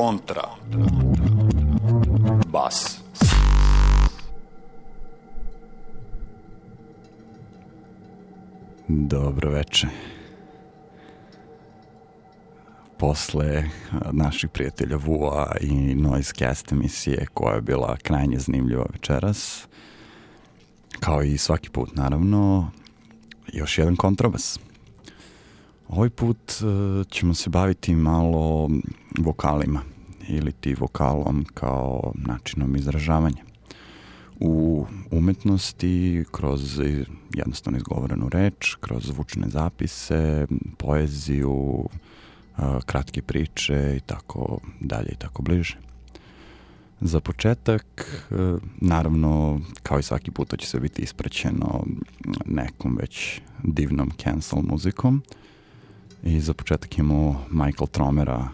Kontra. Bas. Dobro veče. Posle naših prijatelja Vua i Noise Cast emisije koja je bila krajnje zanimljiva večeras, kao i svaki put naravno, još jedan kontrabas. Ovaj put uh, ćemo se baviti malo vokalima ili ti vokalom kao načinom izražavanja. U umetnosti, kroz jednostavno izgovorenu reč, kroz zvučne zapise, poeziju, uh, kratke priče i tako dalje i tako bliže. Za početak, uh, naravno, kao i svaki put, to će se biti ispraćeno nekom već divnom cancel muzikom. I za početak imamo Michael Tromera,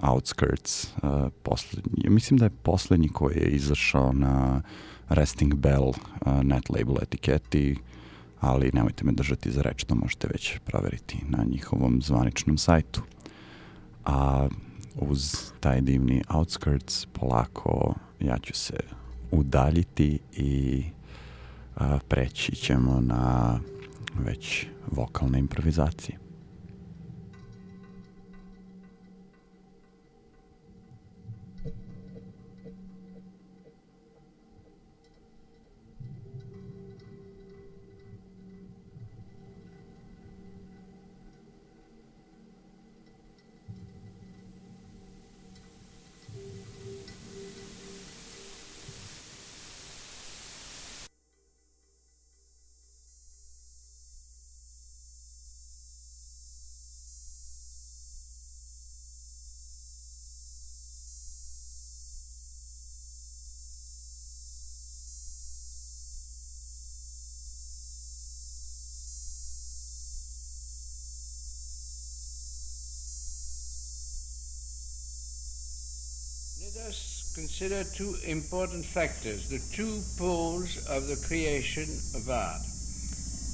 Outskirts, uh, poslednji, mislim da je poslednji koji je izašao na Resting Bell uh, net label etiketi, ali nemojte me držati za reč, to možete već proveriti na njihovom zvaničnom sajtu. A uz taj divni Outskirts polako ja ću se udaljiti i uh, preći ćemo na već vokalne improvizacije. Consider two important factors, the two poles of the creation of art.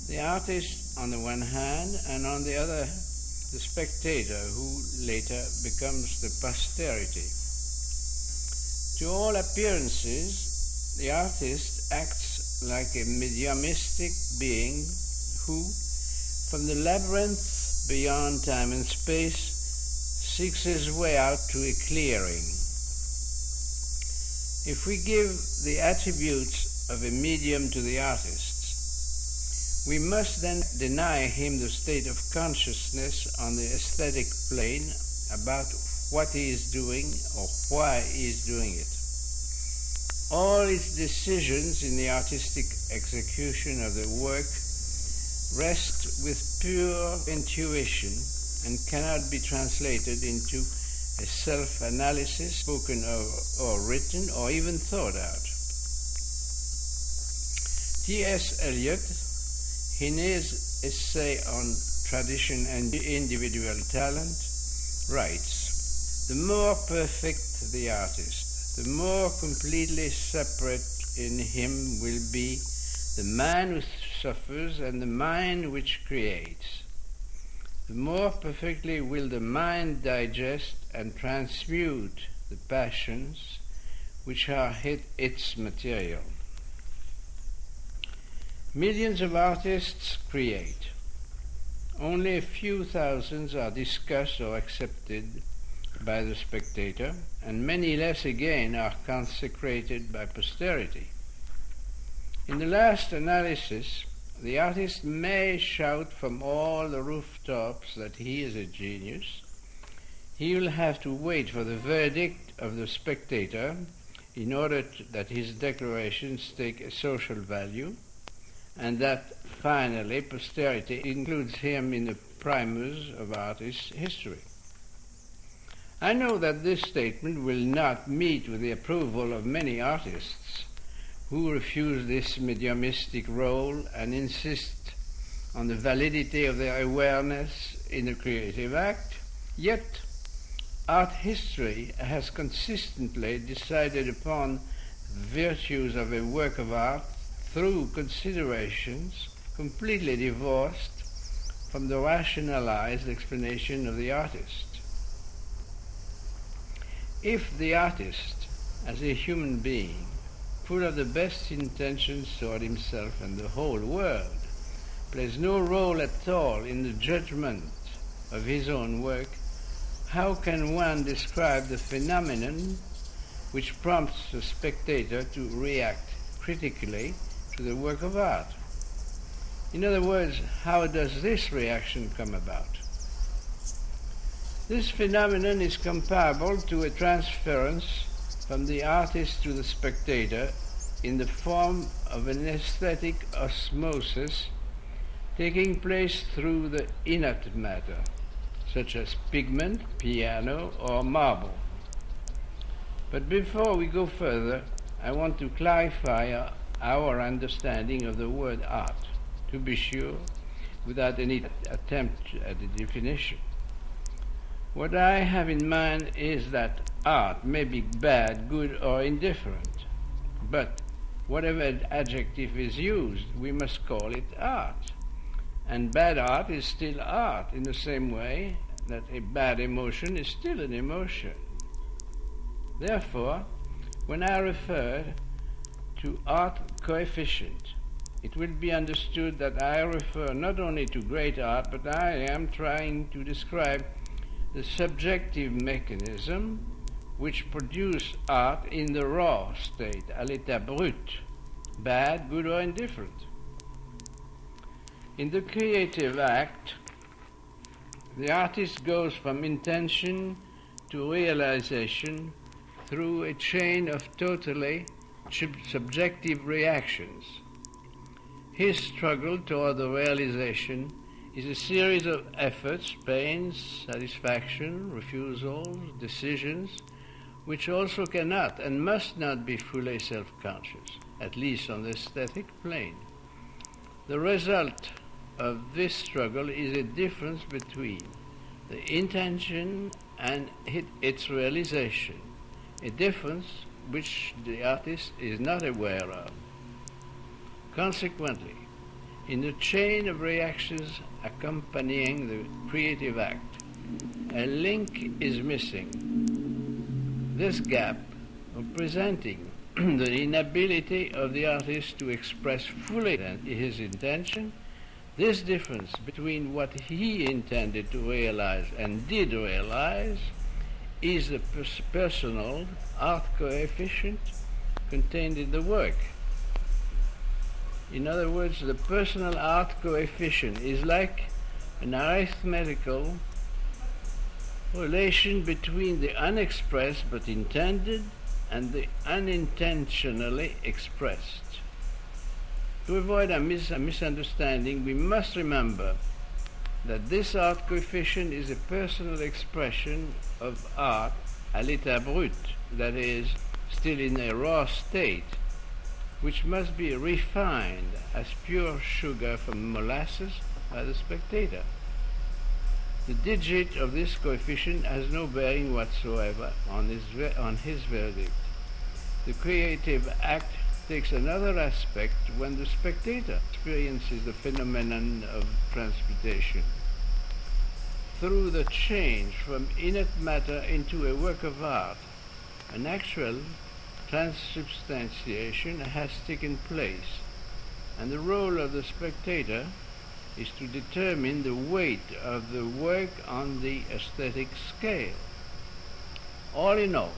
The artist on the one hand, and on the other, the spectator who later becomes the posterity. To all appearances, the artist acts like a mediumistic being who, from the labyrinth beyond time and space, seeks his way out to a clearing. If we give the attributes of a medium to the artist, we must then deny him the state of consciousness on the aesthetic plane about what he is doing or why he is doing it. All his decisions in the artistic execution of the work rest with pure intuition and cannot be translated into a self-analysis spoken or, or written or even thought out. T.S. Eliot, in his essay on tradition and individual talent, writes, The more perfect the artist, the more completely separate in him will be the man who suffers and the mind which creates the more perfectly will the mind digest and transmute the passions which are hit its material. Millions of artists create. Only a few thousands are discussed or accepted by the spectator, and many less again are consecrated by posterity. In the last analysis, the artist may shout from all the rooftops that he is a genius. He will have to wait for the verdict of the spectator in order to, that his declarations take a social value and that finally posterity includes him in the primers of artist history. I know that this statement will not meet with the approval of many artists who refuse this mediumistic role and insist on the validity of their awareness in the creative act, yet art history has consistently decided upon virtues of a work of art through considerations completely divorced from the rationalized explanation of the artist. If the artist, as a human being, full of the best intentions toward himself and the whole world, plays no role at all in the judgment of his own work, how can one describe the phenomenon which prompts the spectator to react critically to the work of art? In other words, how does this reaction come about? This phenomenon is comparable to a transference from the artist to the spectator in the form of an aesthetic osmosis taking place through the inert matter, such as pigment, piano, or marble. But before we go further, I want to clarify our understanding of the word art, to be sure, without any attempt at a definition. What I have in mind is that art may be bad, good, or indifferent, but whatever adjective is used, we must call it art. And bad art is still art in the same way that a bad emotion is still an emotion. Therefore, when I refer to art coefficient, it will be understood that I refer not only to great art, but I am trying to describe the subjective mechanism which produce art in the raw state, à l'état brut, bad, good, or indifferent. In the creative act, the artist goes from intention to realization through a chain of totally subjective reactions. His struggle toward the realization is a series of efforts, pains, satisfaction, refusals, decisions, which also cannot and must not be fully self conscious, at least on the aesthetic plane. The result of this struggle is a difference between the intention and its realization, a difference which the artist is not aware of. Consequently, in the chain of reactions accompanying the creative act, a link is missing. This gap of presenting the inability of the artist to express fully his intention this difference between what he intended to realize and did realize is the pers- personal art coefficient contained in the work. In other words, the personal art coefficient is like an arithmetical relation between the unexpressed but intended and the unintentionally expressed. To avoid a, mis- a misunderstanding, we must remember that this art coefficient is a personal expression of art à l'état brut, that is, still in a raw state, which must be refined as pure sugar from molasses by the spectator. The digit of this coefficient has no bearing whatsoever on his, ver- on his verdict. The creative act takes another aspect when the spectator experiences the phenomenon of transmutation. Through the change from inert matter into a work of art, an actual transubstantiation has taken place, and the role of the spectator is to determine the weight of the work on the aesthetic scale. All in all,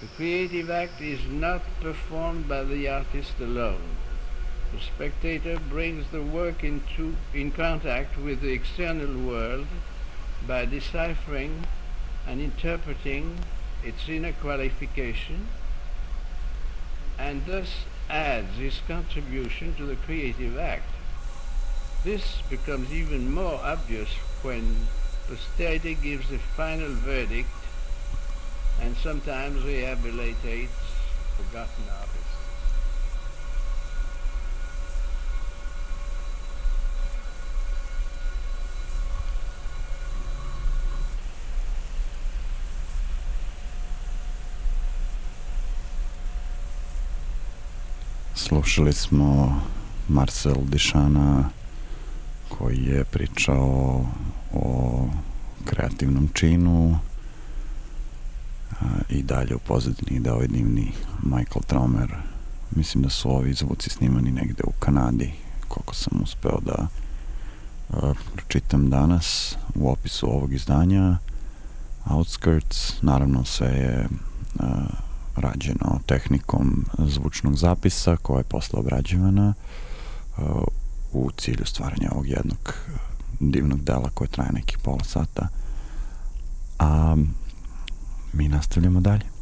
the creative act is not performed by the artist alone. The spectator brings the work into in contact with the external world by deciphering and interpreting its inner qualification and thus adds his contribution to the creative act. This becomes even more obvious when posterity gives the final verdict and sometimes rehabilitates forgotten artists. Slušali smo Marcel Dišana koji je pričao o kreativnom činu, i dalje u pozadini da ovaj divni Michael Tromer mislim da su ovi zvuci snimani negde u Kanadi koliko sam uspeo da uh, čitam danas u opisu ovog izdanja. Outskirts naravno sve je uh, rađeno tehnikom zvučnog zapisa koja je posle obrađivana uh, u cilju stvaranja ovog jednog divnog dela koje traje nekih pola sata. A Bine, ne dali.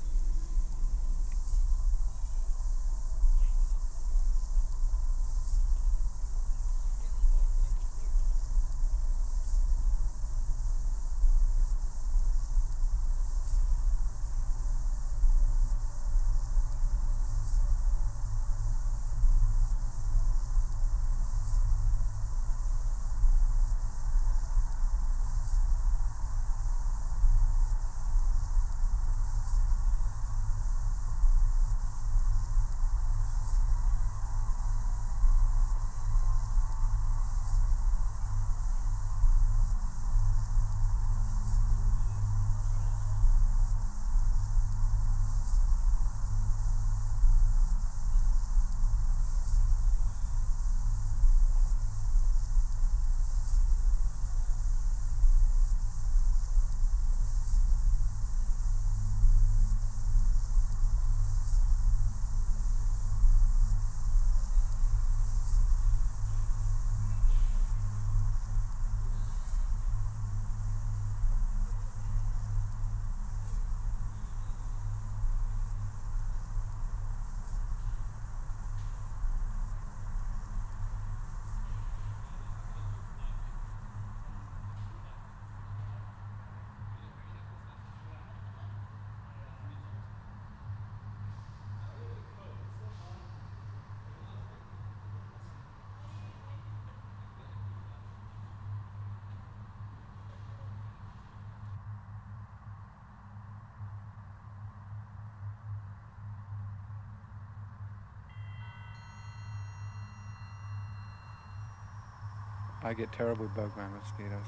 I get terribly bugged by mosquitoes.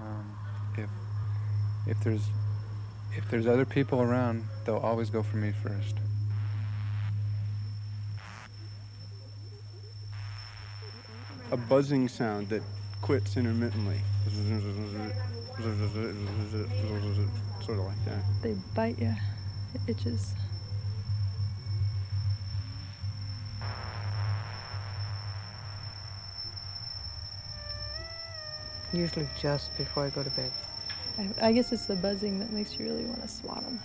Um, if if there's if there's other people around, they'll always go for me first. A buzzing sound that quits intermittently. Sort of like that. They bite you. It itches. Usually just before I go to bed. I, I guess it's the buzzing that makes you really want to swat them.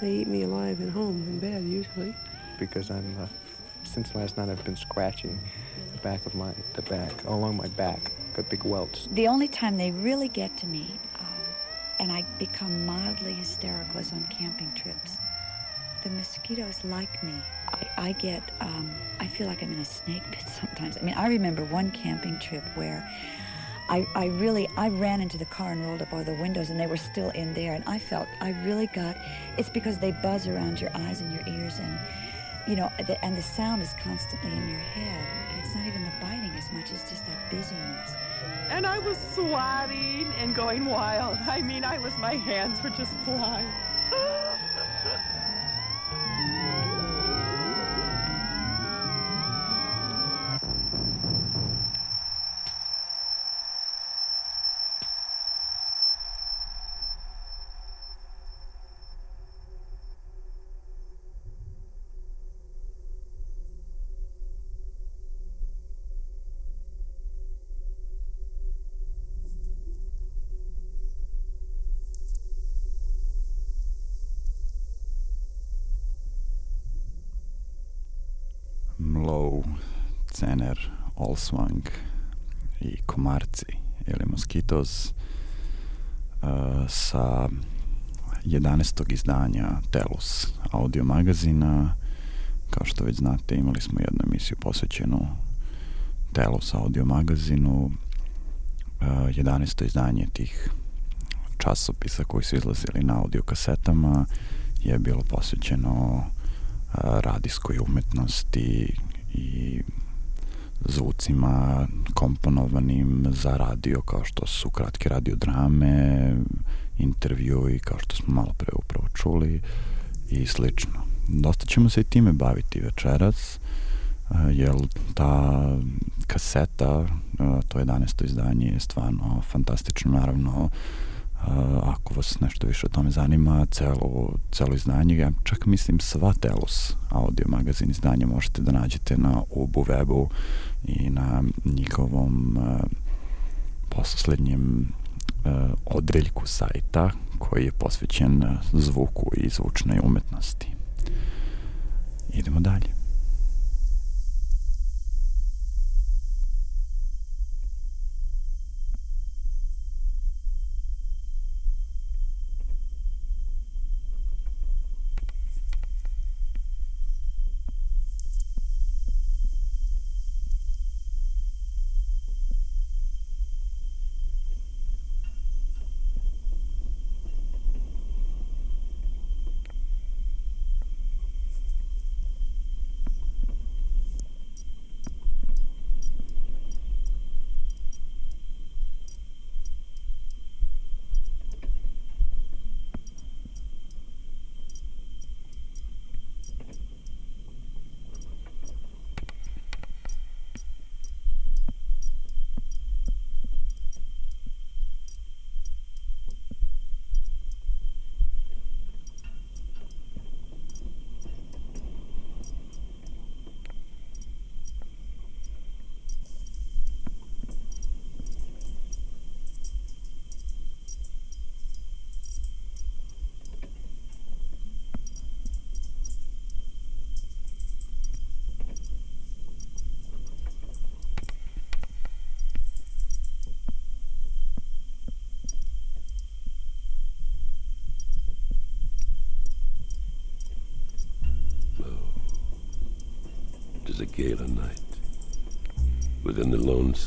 They eat me alive at home in bed usually. Because I'm, uh, since last night I've been scratching the back of my, the back, along my back. Got big welts. The only time they really get to me, um, and I become mildly hysterical, is on camping trips. The mosquitoes like me. I, I get, um, I feel like I'm in a snake pit sometimes. I mean, I remember one camping trip where I, I really, I ran into the car and rolled up all the windows and they were still in there. And I felt, I really got, it's because they buzz around your eyes and your ears and, you know, the, and the sound is constantly in your head. And it's not even the biting as much as just that busyness. And I was swatting and going wild. I mean, I was, my hands were just flying. Mlow, Cener, Olswang i Komarci ili Mosquitos uh, sa 11. izdanja Telus audio magazina. Kao što već znate, imali smo jednu emisiju posvećenu Telus audio magazinu. Uh, 11. izdanje tih časopisa koji su izlazili na audio kasetama je bilo posvećeno radijskoj umetnosti i zvucima komponovanim za radio kao što su kratke radiodrame, intervjui kao što smo malo pre upravo čuli i slično. Dosta ćemo se i time baviti večeras, jer ta kaseta, to 11. izdanje je stvarno fantastično, naravno ako vas nešto više o tome zanima, celo, celo izdanje, ja čak mislim sva Telus audio magazin izdanja možete da nađete na Ubu webu i na njihovom uh, poslednjem uh, odreljku sajta koji je posvećen zvuku i zvučnoj umetnosti. Idemo dalje.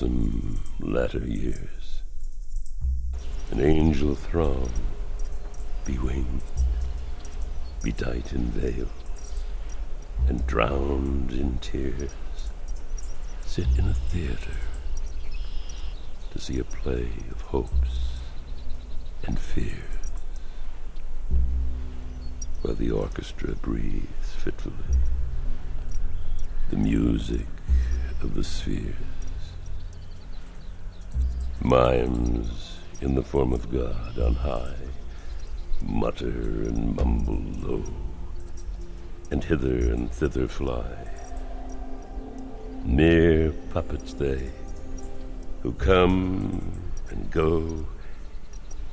Lonesome latter years. An angel throng, bewinged, bedight in veils, and drowned in tears, sit in a theater to see a play of hopes and fears, while the orchestra breathes fitfully the music of the spheres. Mimes in the form of God on high mutter and mumble low, and hither and thither fly. Mere puppets they, who come and go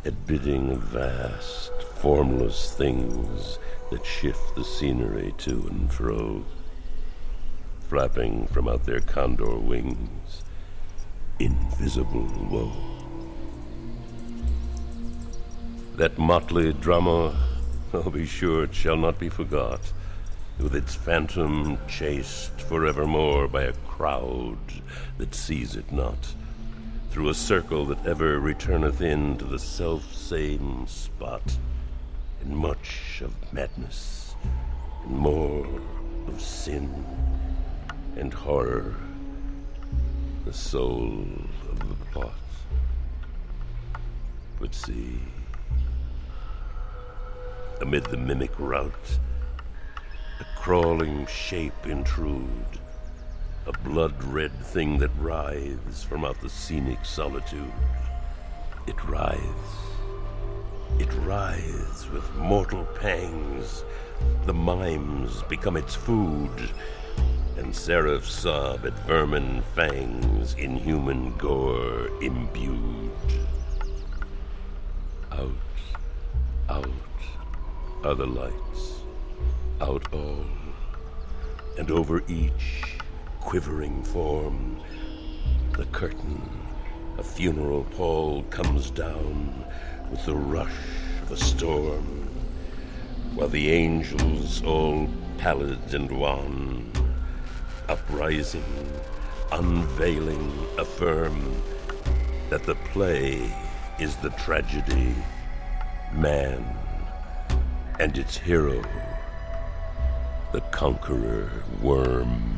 at bidding of vast, formless things that shift the scenery to and fro flapping from out their condor wings. Invisible woe. That motley drama, I'll be sure it shall not be forgot, with its phantom chased forevermore by a crowd that sees it not, through a circle that ever returneth in to the self same spot, and much of madness, and more of sin and horror, the soul of the plot. But see, amid the mimic rout, a crawling shape intrude, a blood red thing that writhes from out the scenic solitude. It writhes, it writhes with mortal pangs. The mimes become its food and seraphs sob at vermin fangs in human gore imbued. Out, out are the lights, out all, and over each quivering form, the curtain, a funeral pall comes down with the rush of a storm, while the angels, all pallid and wan, uprising, unveiling, affirm that the play is the tragedy, man, and its hero, the conqueror worm.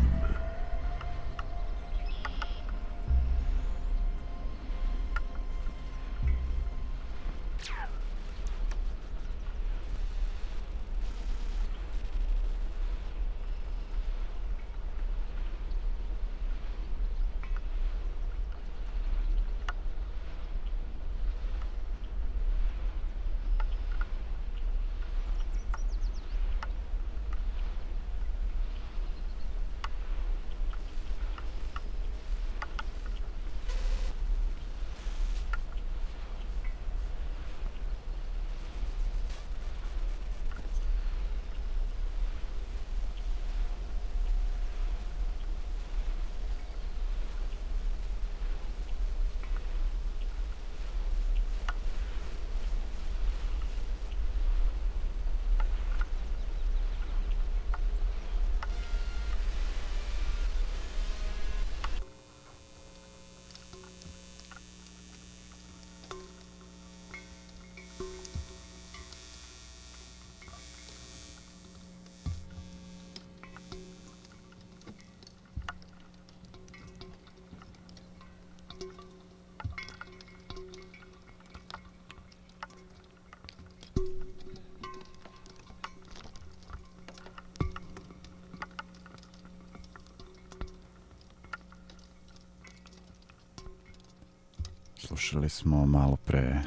Slušali smo malo pre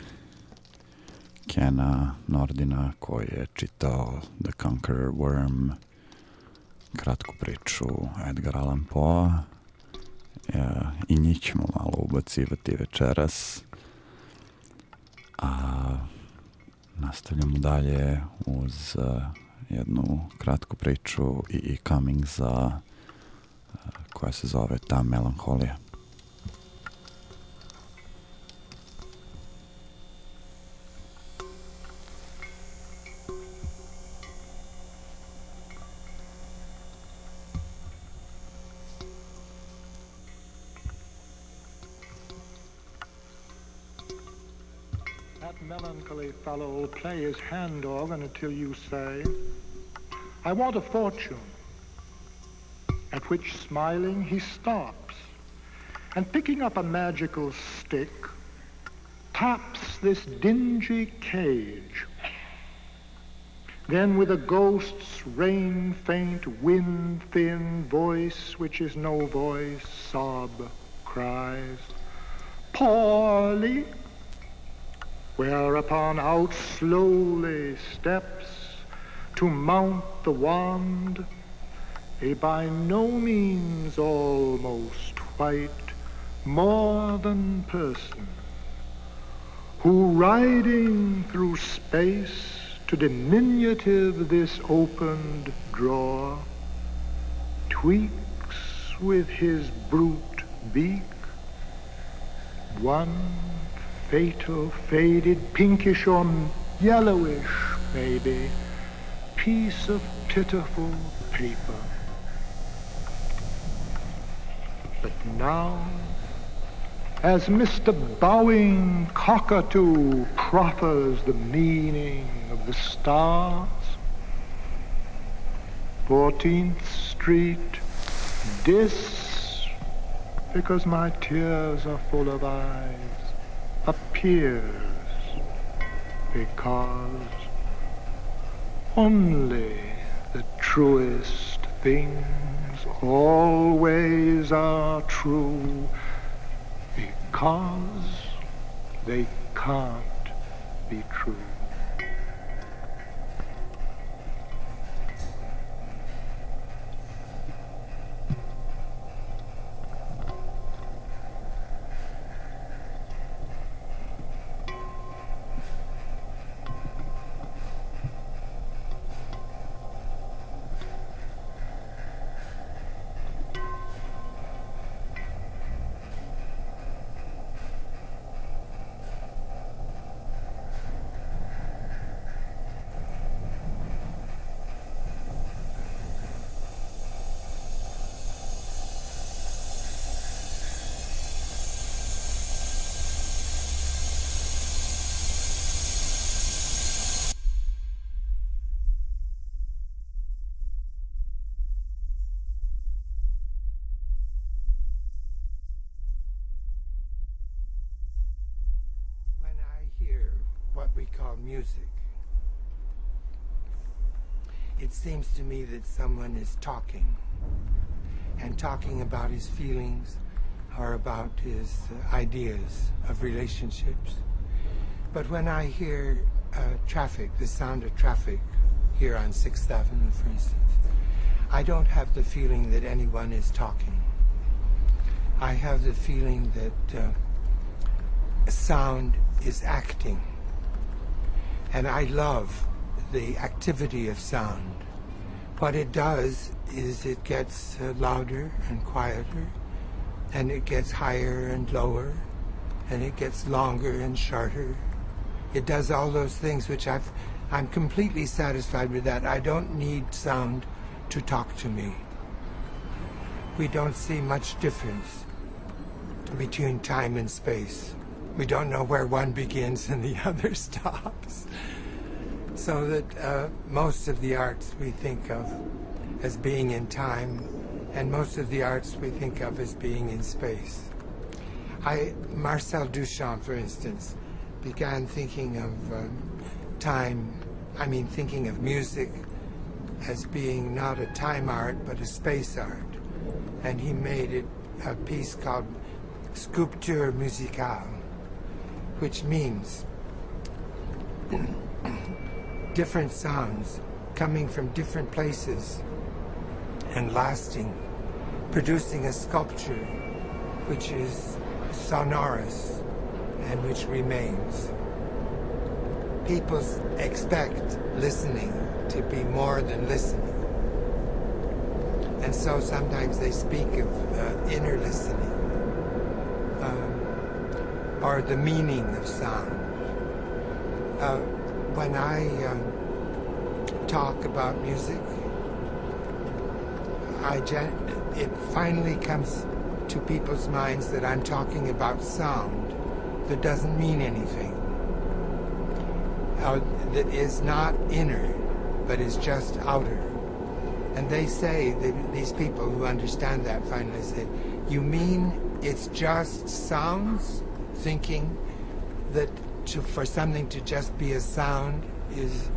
Kena Nordina koji je čitao The Conqueror Worm, kratku priču Edgar Allan Poe. E, I njih ćemo malo ubacivati večeras. A nastavljamo dalje uz uh, jednu kratku priču i, i coming za uh, koja se zove Ta melanholija. Hand organ until you say, I want a fortune. At which, smiling, he stops and picking up a magical stick, taps this dingy cage. Then, with a ghost's rain faint, wind thin voice, which is no voice, sob cries, Poorly whereupon out slowly steps to mount the wand a by no means almost white, more than person, who riding through space to diminutive this opened drawer, tweaks with his brute beak one fatal, faded, pinkish or yellowish, maybe, piece of pitiful paper. But now, as Mr. Bowing Cockatoo proffers the meaning of the stars, 14th Street, dis, because my tears are full of eyes appears because only the truest things always are true because they can't be true. It seems to me that someone is talking and talking about his feelings or about his uh, ideas of relationships. But when I hear uh, traffic, the sound of traffic here on 6th Avenue, for instance, I don't have the feeling that anyone is talking. I have the feeling that uh, sound is acting and I love the activity of sound. What it does is it gets uh, louder and quieter, and it gets higher and lower, and it gets longer and shorter. It does all those things which I've, I'm completely satisfied with that. I don't need sound to talk to me. We don't see much difference between time and space we don't know where one begins and the other stops. So that uh, most of the arts we think of as being in time, and most of the arts we think of as being in space. I, Marcel Duchamp, for instance, began thinking of uh, time, I mean, thinking of music as being not a time art, but a space art. And he made it a piece called Sculpture Musicale which means different sounds coming from different places and lasting, producing a sculpture which is sonorous and which remains. People expect listening to be more than listening. And so sometimes they speak of uh, inner listening um, or the meaning of sound. Uh, when I um, talk about music, I gen- it finally comes to people's minds that I'm talking about sound that doesn't mean anything, uh, that is not inner, but is just outer. And they say, these people who understand that finally say, You mean it's just sounds? Thinking that to, for something to just be a sound is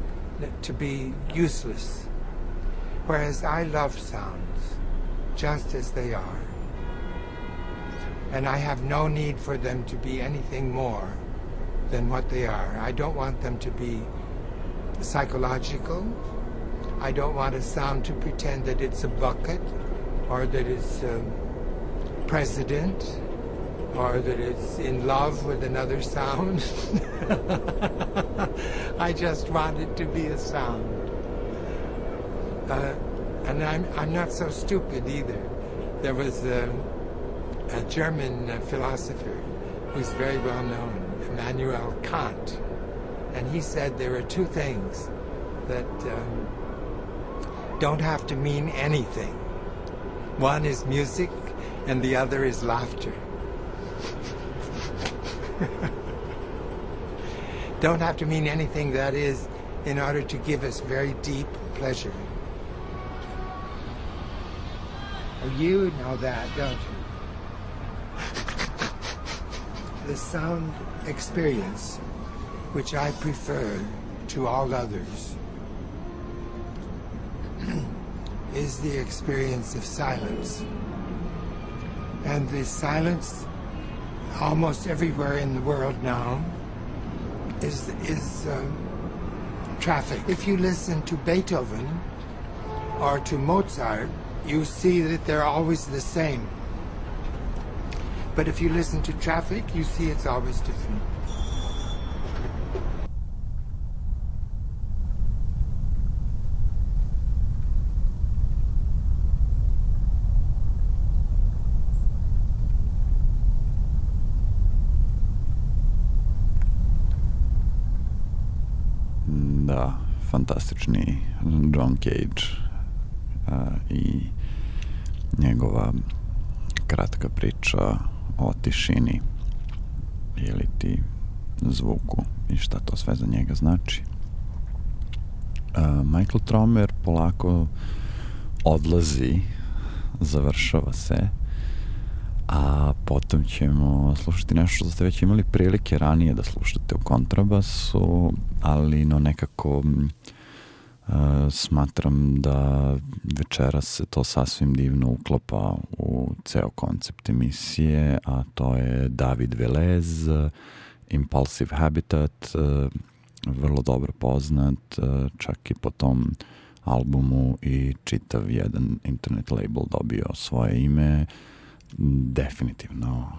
to be useless. Whereas I love sounds just as they are. And I have no need for them to be anything more than what they are. I don't want them to be psychological. I don't want a sound to pretend that it's a bucket or that it's a president or that it's in love with another sound. I just want it to be a sound. Uh, and I'm, I'm not so stupid either. There was a, a German uh, philosopher who's very well known, Immanuel Kant, and he said there are two things that um, don't have to mean anything. One is music, and the other is laughter. Don't have to mean anything, that is, in order to give us very deep pleasure. Oh, you know that, don't you? The sound experience, which I prefer to all others, is the experience of silence. And the silence almost everywhere in the world now is, is um, traffic. If you listen to Beethoven or to Mozart, you see that they're always the same. But if you listen to traffic, you see it's always different. Da, fantastični John Cage uh, i njegova kratka priča o tišini ili ti zvuku i šta to sve za njega znači. Uh, Michael Tromer polako odlazi, završava se, a potom ćemo slušati nešto što ste već imali prilike ranije da slušate u kontrabasu, ali no nekako uh, smatram da večera se to sasvim divno uklapa u ceo koncept emisije, a to je David Velez, Impulsive Habitat, uh, vrlo dobro poznat, uh, čak i po tom albumu i čitav jedan internet label dobio svoje ime, definitivno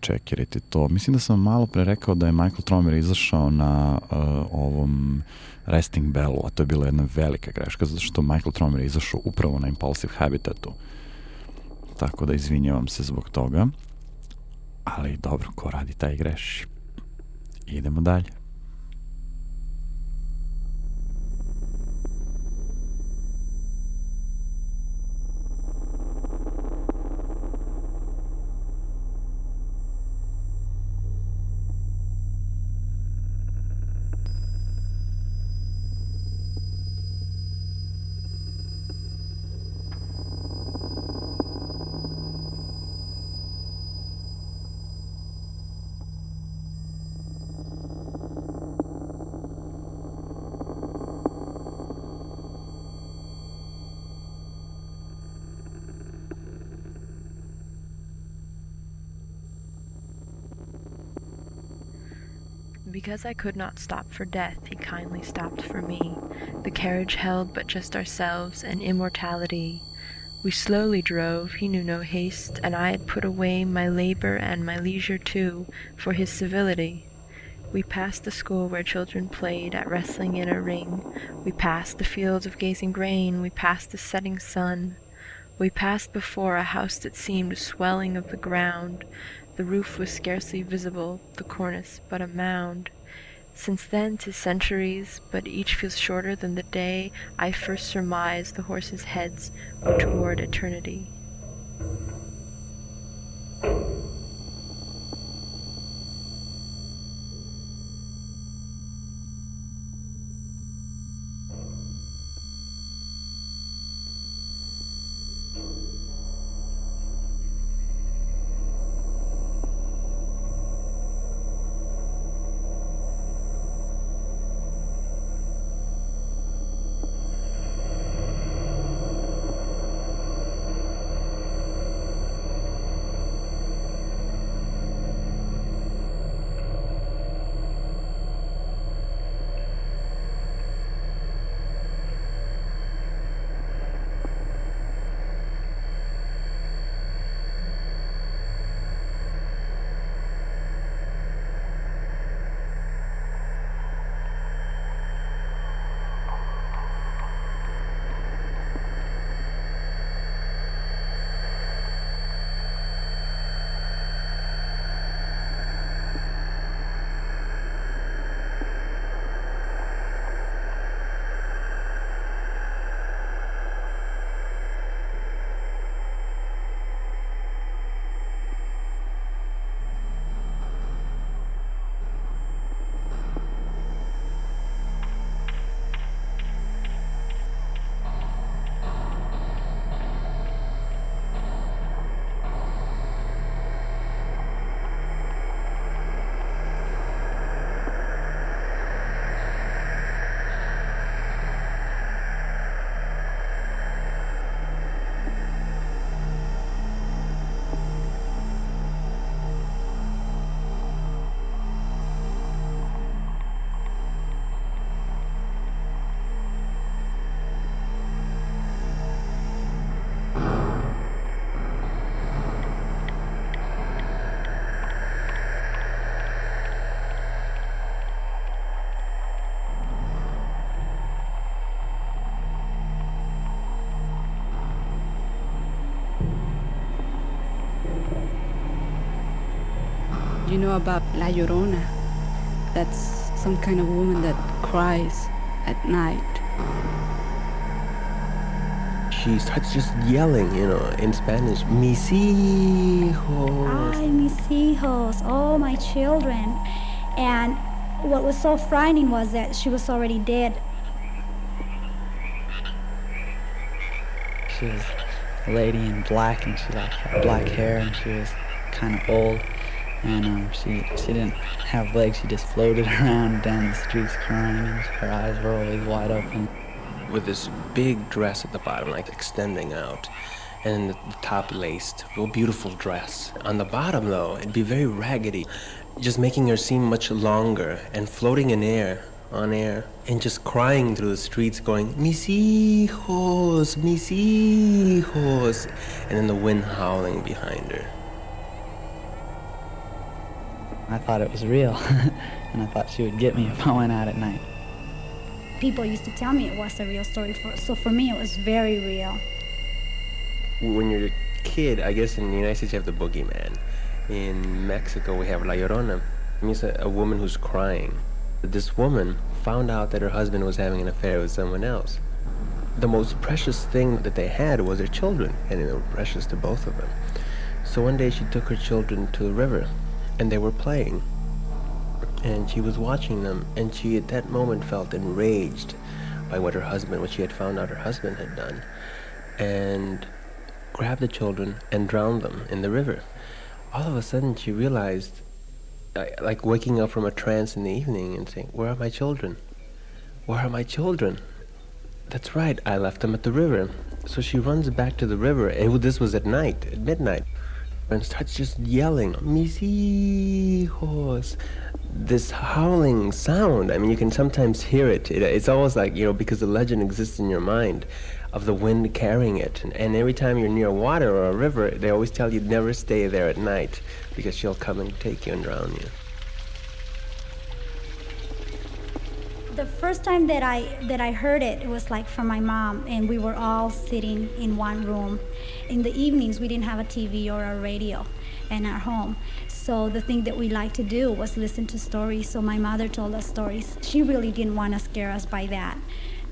čekirajte to. Mislim da sam malo pre rekao da je Michael Tromer izašao na uh, ovom Resting Bellu, a to je bila jedna velika greška, zato što Michael Tromer je izašao upravo na Impulsive Habitatu. Tako da izvinjavam se zbog toga. Ali dobro, ko radi taj greši. Idemo dalje. I could not stop for death, he kindly stopped for me. The carriage held but just ourselves and immortality. We slowly drove, he knew no haste, and I had put away my labor and my leisure too, for his civility. We passed the school where children played at wrestling in a ring. We passed the fields of gazing grain. We passed the setting sun. We passed before a house that seemed swelling of the ground. The roof was scarcely visible, the cornice but a mound. Since then 'tis centuries, but each feels shorter than the day I first surmised the horses' heads were toward eternity. You know about La Llorona? That's some kind of woman that cries at night. She starts just yelling, you know, in Spanish, mis hijos. Ay, mis hijos, oh, my children. And what was so frightening was that she was already dead. She was a lady in black, and she like had black hair, and she was kind of old, and um, she she didn't have legs. She just floated around down the streets crying, and her eyes were always wide open. with this big dress at the bottom, like extending out, and the top laced, real beautiful dress. On the bottom, though, it'd be very raggedy, just making her seem much longer and floating in air, on air, and just crying through the streets, going, Mis hijos, mis hijos, and then the wind howling behind her. I thought it was real, and I thought she would get me if I went out at night. People used to tell me it was a real story, for, so for me it was very real. when you're a kid, I guess in the United States you have the boogeyman. In Mexico we have La Llorona. It means a, a woman who's crying. This woman found out that her husband was having an affair with someone else. The most precious thing that they had was their children, and they were precious to both of them. So one day she took her children to the river, and they were playing. And she was watching them, and she at that moment felt enraged by what her husband, what she had found out her husband had done, and grabbed the children and drowned them in the river. All of a sudden, she realized, like waking up from a trance in the evening and saying, Where are my children? Where are my children? That's right, I left them at the river. So she runs back to the river, and this was at night, at midnight, and starts just yelling, Mis hijos, this howling sound. I mean, you can sometimes hear it. it. It's almost like, you know, because the legend exists in your mind of the wind carrying it. And, and every time you're near water or a river, they always tell you never stay there at night because she'll come and take you and drown you. The first time that I that I heard it, it was like from my mom, and we were all sitting in one room. In the evenings, we didn't have a TV or a radio in our home, so the thing that we liked to do was listen to stories. So my mother told us stories. She really didn't want to scare us by that,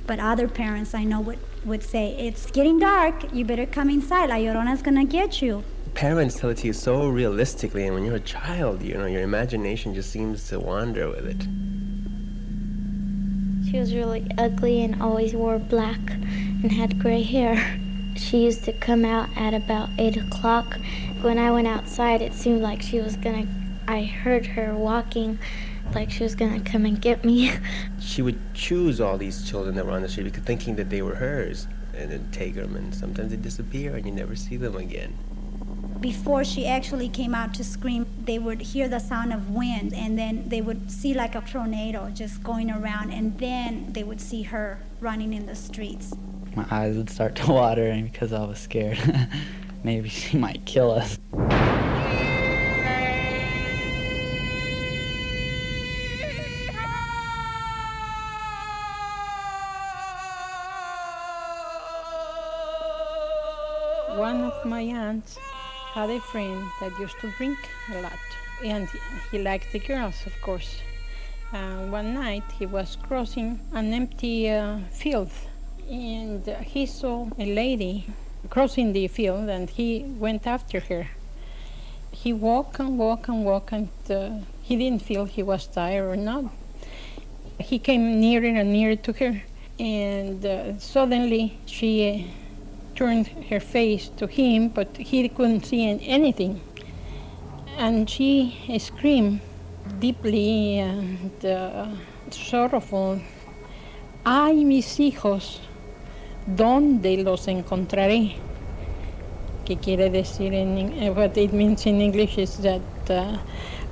but other parents I know would would say, "It's getting dark. You better come inside. La Llorona's gonna get you." Parents tell it to you so realistically, and when you're a child, you know, your imagination just seems to wander with it. She was really ugly and always wore black and had gray hair. She used to come out at about 8 o'clock. When I went outside, it seemed like she was gonna. I heard her walking like she was gonna come and get me. She would choose all these children that were on the street thinking that they were hers and then take them, and sometimes they disappear and you never see them again. Before she actually came out to scream, they would hear the sound of wind and then they would see like a tornado just going around and then they would see her running in the streets. My eyes would start to water because I was scared. Maybe she might kill us. One of my aunts had a friend that used to drink a lot, and he liked the girls, of course. Uh, one night he was crossing an empty uh, field, and he saw a lady crossing the field, and he went after her. He walked and walked and walked, and uh, he didn't feel he was tired or not. He came nearer and nearer to her, and uh, suddenly she turned her face to him, but he couldn't see anything. And she screamed deeply and uh, sorrowful, Ay, mis hijos, ¿dónde los encontraré? Que quiere decir, uh, what it means in English is that, uh,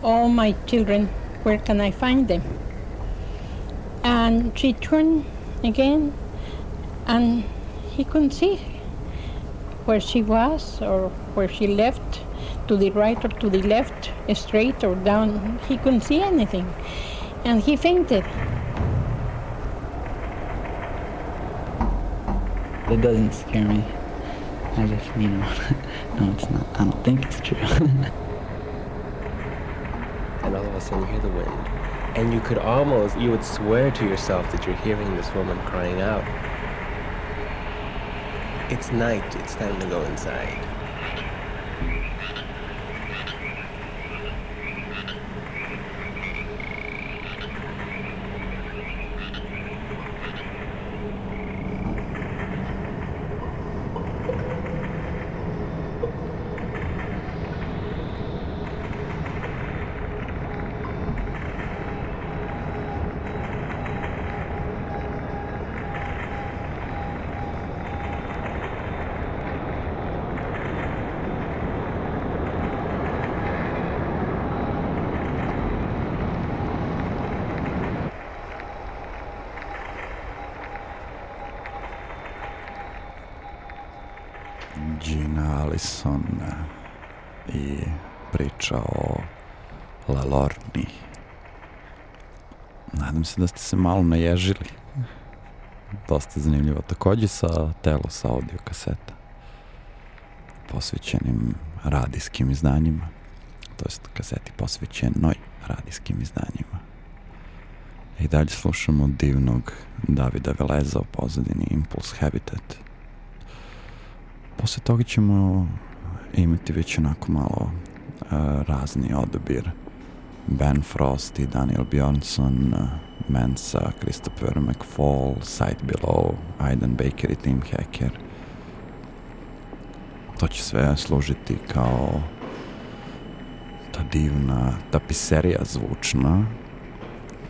all my children, where can I find them? And she turned again, and he couldn't see where she was or where she left, to the right or to the left, straight or down. He couldn't see anything. And he fainted. It doesn't scare me. I just, you know, no, it's not. I don't think it's true. and all of a sudden you hear the wind. And you could almost, you would swear to yourself that you're hearing this woman crying out. It's night, it's time to go inside. Se da ste se malo naježili. Dosta zanimljivo. Takođe sa Telos audio kaseta posvećenim radijskim izdanjima. To jest kaseti posvećenoj radijskim izdanjima. I dalje slušamo divnog Davida Veleza u pozadini Impulse Habitat. Posle toga ćemo imati već onako malo uh, razni odabir. Ben Frost i Daniel Bjornson, uh, Mensa, Christopher McFall, Sight Below, Aidan Baker i Tim Hacker. To će sve služiti kao ta divna tapiserija zvučna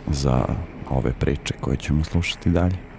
za ove priče koje ćemo slušati dalje.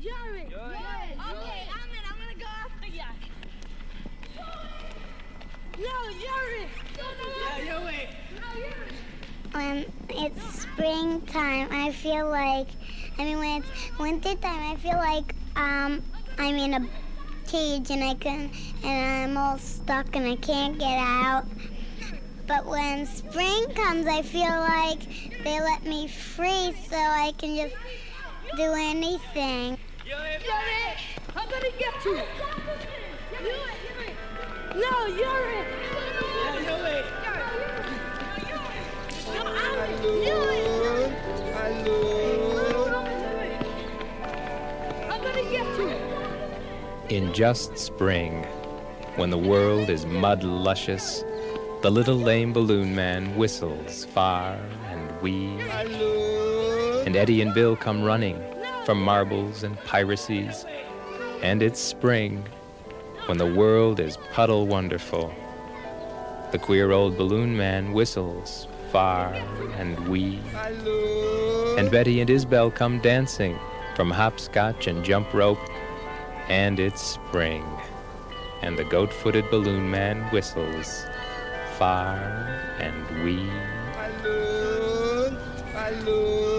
You're it. You're it. Okay, I'm it. I'm gonna go after ya. No, you're it. Yeah, you're it. No, you're it. When it's springtime, I feel like, I mean, when it's wintertime, I feel like um, I'm in a cage and I can, and I'm all stuck and I can't get out. But when spring comes, I feel like they let me free so I can just do anything. In just spring, when the world is mud luscious, the little lame balloon man whistles far and wee. And Eddie and Bill come running from marbles and piracies. And it's spring, when the world is puddle wonderful. The queer old balloon man whistles far and wee. And Betty and Isbel come dancing from hopscotch and jump rope. And it's spring, and the goat footed balloon man whistles far and wee. Balloon, balloon.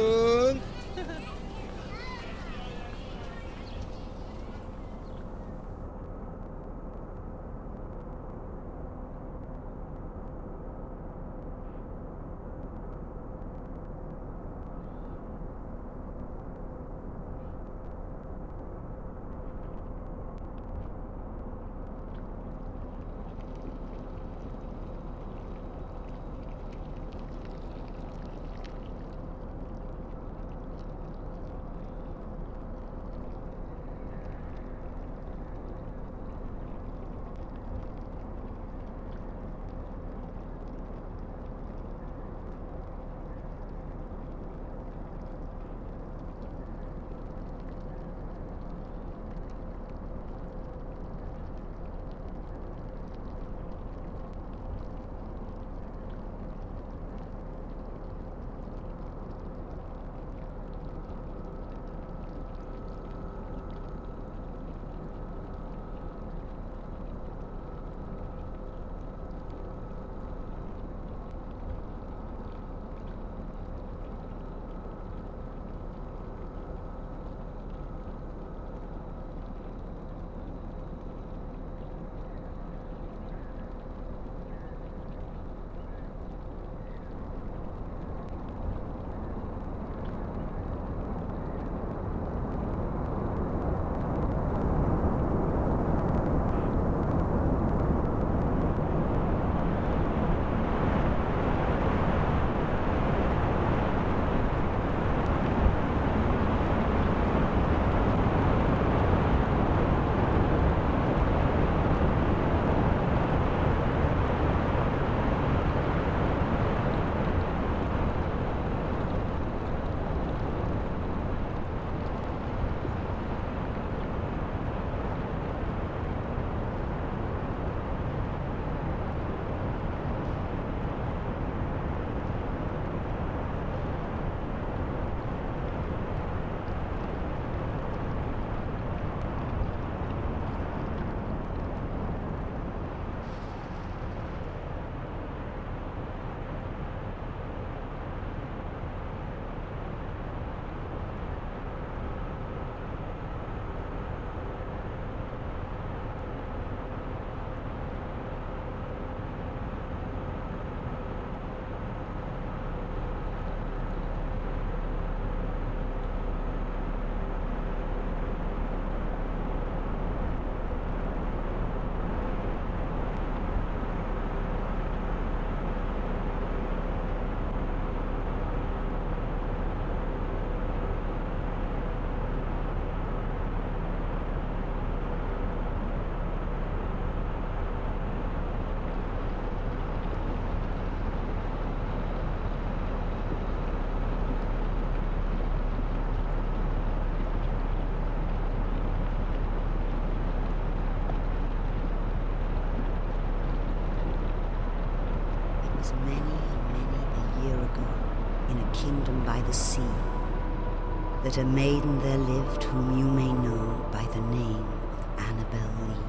that a maiden there lived whom you may know by the name of Annabel Lee.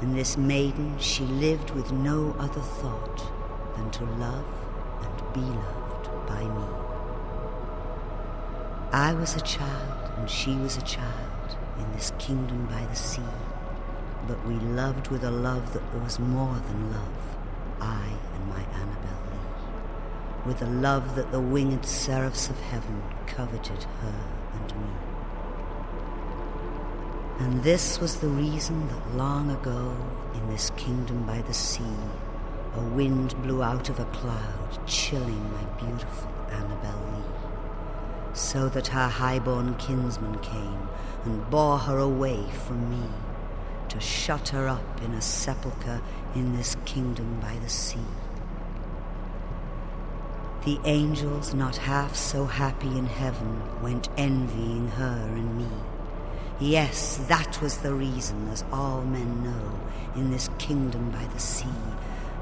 And this maiden, she lived with no other thought than to love and be loved by me. I was a child, and she was a child in this kingdom by the sea, but we loved with a love that was more than love with a love that the winged seraphs of heaven coveted her and me. And this was the reason that long ago, in this kingdom by the sea, a wind blew out of a cloud, chilling my beautiful Annabel Lee, so that her high-born kinsman came and bore her away from me, to shut her up in a sepulchre in this kingdom by the sea. The angels, not half so happy in heaven, went envying her and me. Yes, that was the reason, as all men know, in this kingdom by the sea,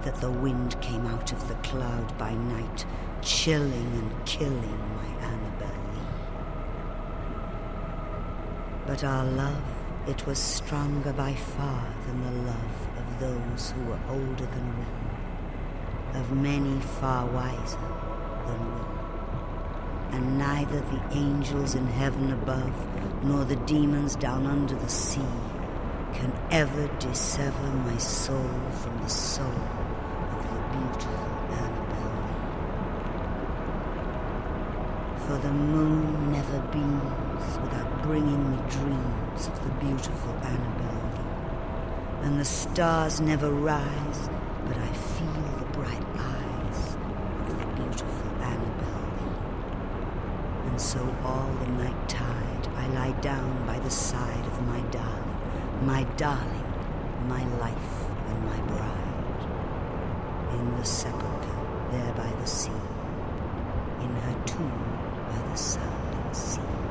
that the wind came out of the cloud by night, chilling and killing my Annabel Lee. But our love, it was stronger by far than the love of those who were older than we, of many far wiser than we and neither the angels in heaven above nor the demons down under the sea can ever dissever my soul from the soul of the beautiful Annabel. For the moon never beams without bringing me dreams of the beautiful Annabel. And the stars never rise but I feel the bright eyes of the beautiful Annabel Lee. And so all the night tide I lie down by the side of my darling, my darling, my life and my bride. In the sepulchre there by the sea, in her tomb by the sounding sea.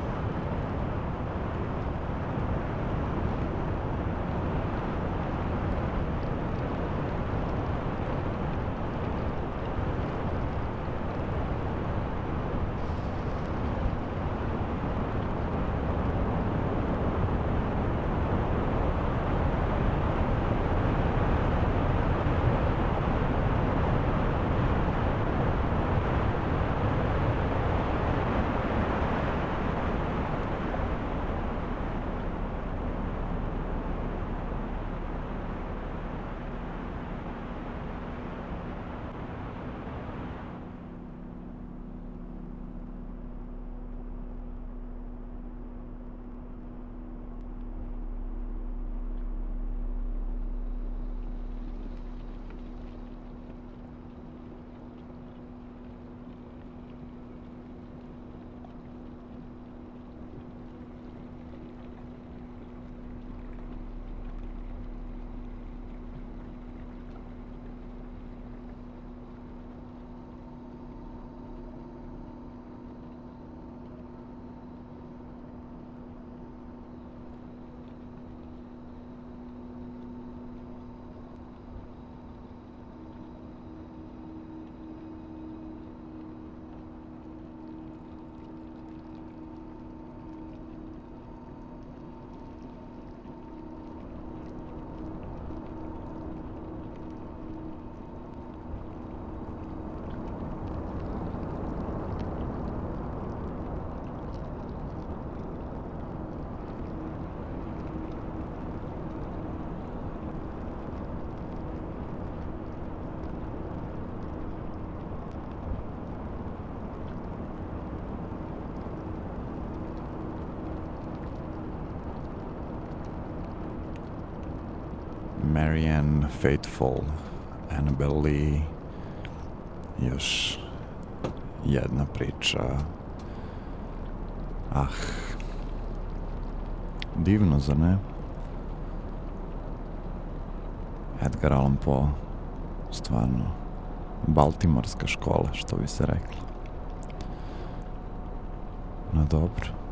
Marianne Faithful, Annabelle Lee, još jedna priča. Ah, divno, za ne? Edgar Allan Poe, stvarno, baltimorska škola, što bi se reklo. No dobro.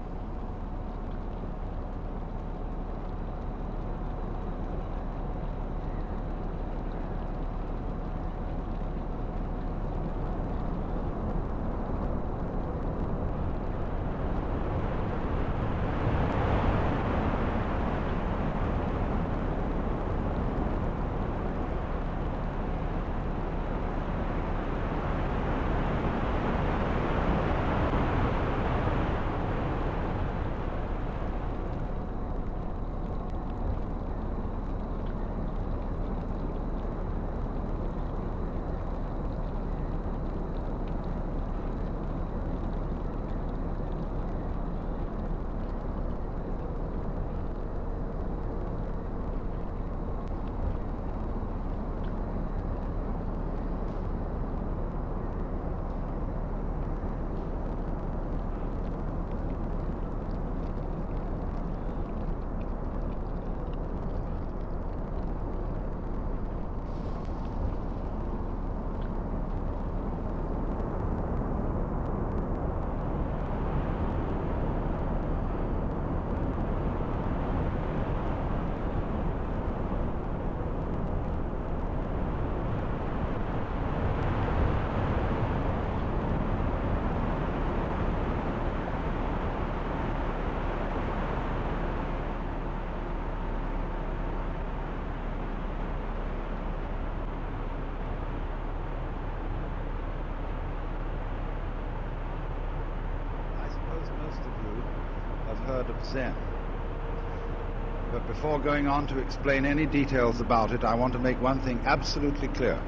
Before going on to explain any details about it, I want to make one thing absolutely clear.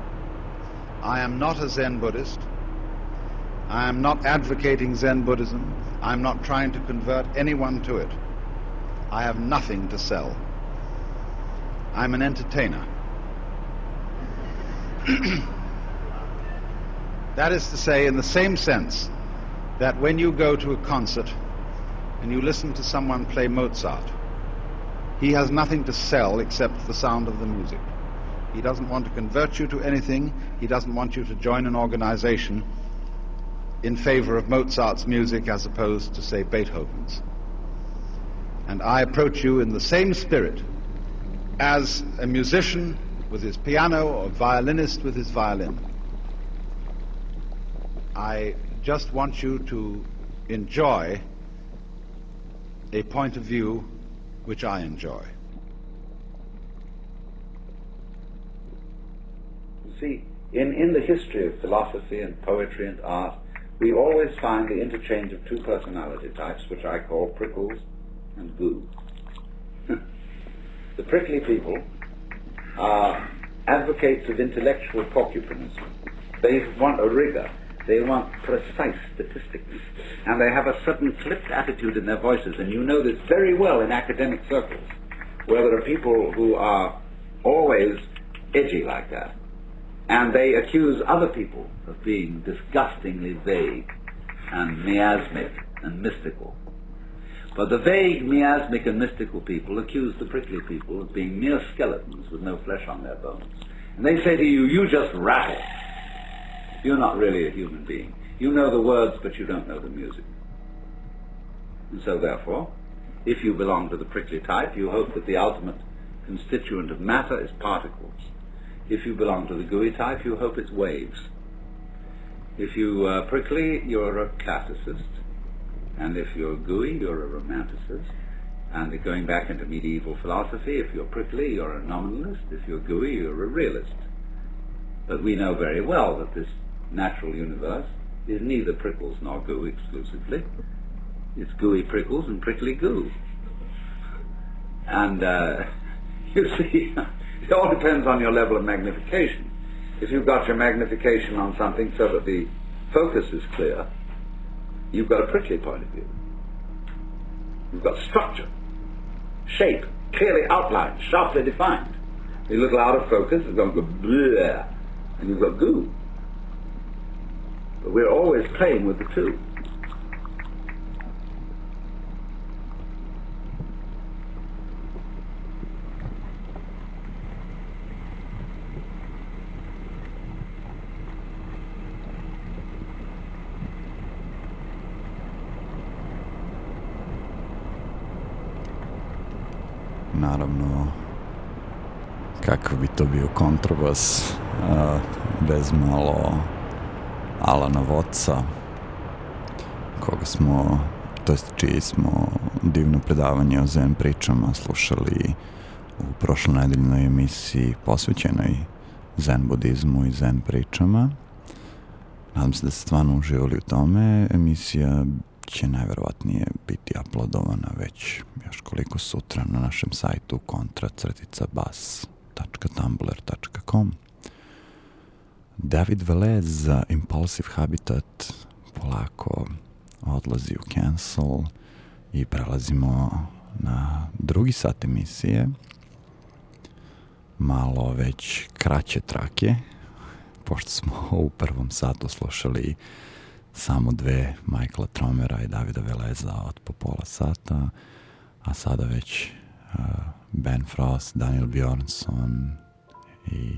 I am not a Zen Buddhist. I am not advocating Zen Buddhism. I'm not trying to convert anyone to it. I have nothing to sell. I'm an entertainer. that is to say, in the same sense that when you go to a concert and you listen to someone play Mozart, he has nothing to sell except the sound of the music. He doesn't want to convert you to anything. He doesn't want you to join an organization in favor of Mozart's music as opposed to, say, Beethoven's. And I approach you in the same spirit as a musician with his piano or a violinist with his violin. I just want you to enjoy a point of view which I enjoy. See, in, in the history of philosophy and poetry and art, we always find the interchange of two personality types, which I call prickles and goo. the prickly people are advocates of intellectual porcupinism. They want a rigor. They want precise statistics. And they have a certain flipped attitude in their voices. And you know this very well in academic circles, where there are people who are always edgy like that. And they accuse other people of being disgustingly vague and miasmic and mystical. But the vague, miasmic, and mystical people accuse the prickly people of being mere skeletons with no flesh on their bones. And they say to you, you just rattle. You're not really a human being. You know the words, but you don't know the music. And so, therefore, if you belong to the prickly type, you hope that the ultimate constituent of matter is particles. If you belong to the gooey type, you hope it's waves. If you are prickly, you're a classicist. And if you're gooey, you're a romanticist. And going back into medieval philosophy, if you're prickly, you're a nominalist. If you're gooey, you're a realist. But we know very well that this natural universe is neither prickles nor goo exclusively. It's gooey prickles and prickly goo. And uh, you see, it all depends on your level of magnification. If you've got your magnification on something so that the focus is clear, you've got a prickly point of view. You've got structure, shape, clearly outlined, sharply defined. A little out of focus it's going to go bleh, and you've got goo. But we're always playing with the two. naravno kakav bi to bio kontrabas a, bez malo Alana Voca koga smo to jest čiji smo divno predavanje o zen pričama slušali u prošlonedeljnoj emisiji posvećenoj zen budizmu i zen pričama. Nadam se da ste stvarno uživali u tome. Emisija će najverovatnije biti uploadovana već još koliko sutra na našem sajtu kontra-bas.tumblr.com David Velez za Impulsive Habitat polako odlazi u cancel i prelazimo na drugi sat emisije. Malo već kraće trake pošto smo u prvom satu slušali samo dve Michaela Tromera i Davida Veleza od po pola sata, a sada već uh, Ben Frost, Daniel Bjornson i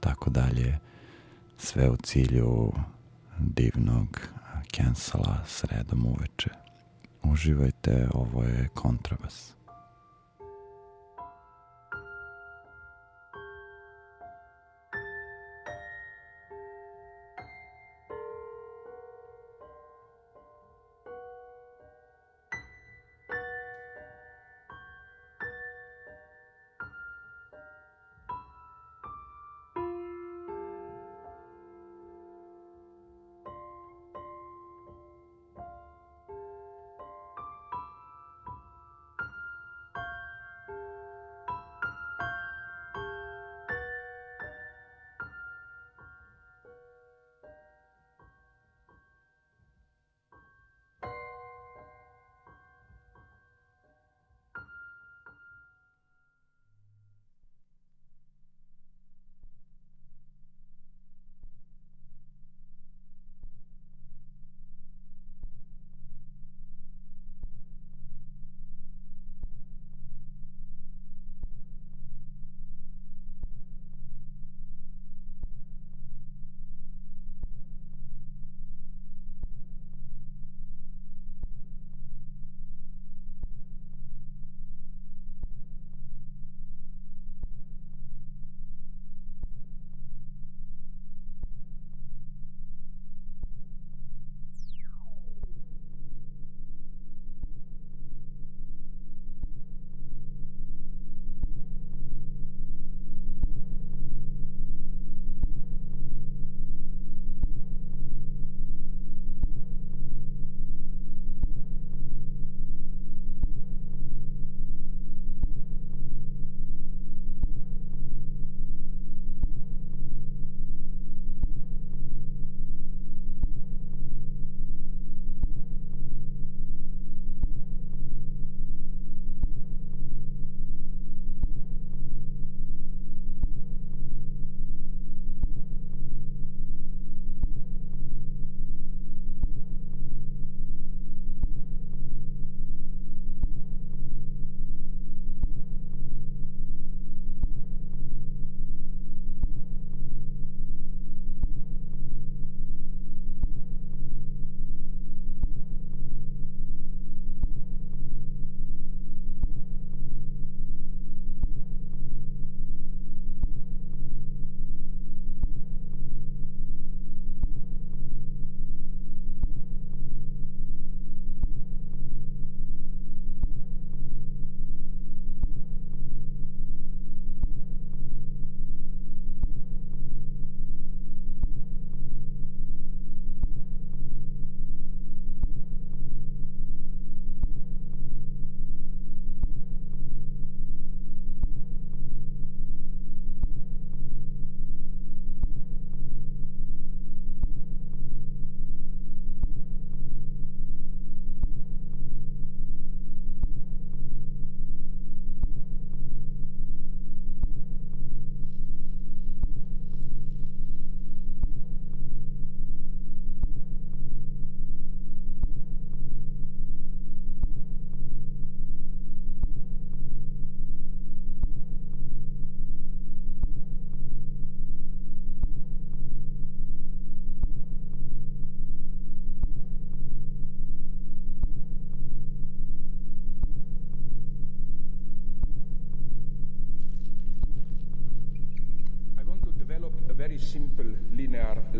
tako dalje, sve u cilju divnog cancela sredom uveče. Uživajte, ovo je kontrabas.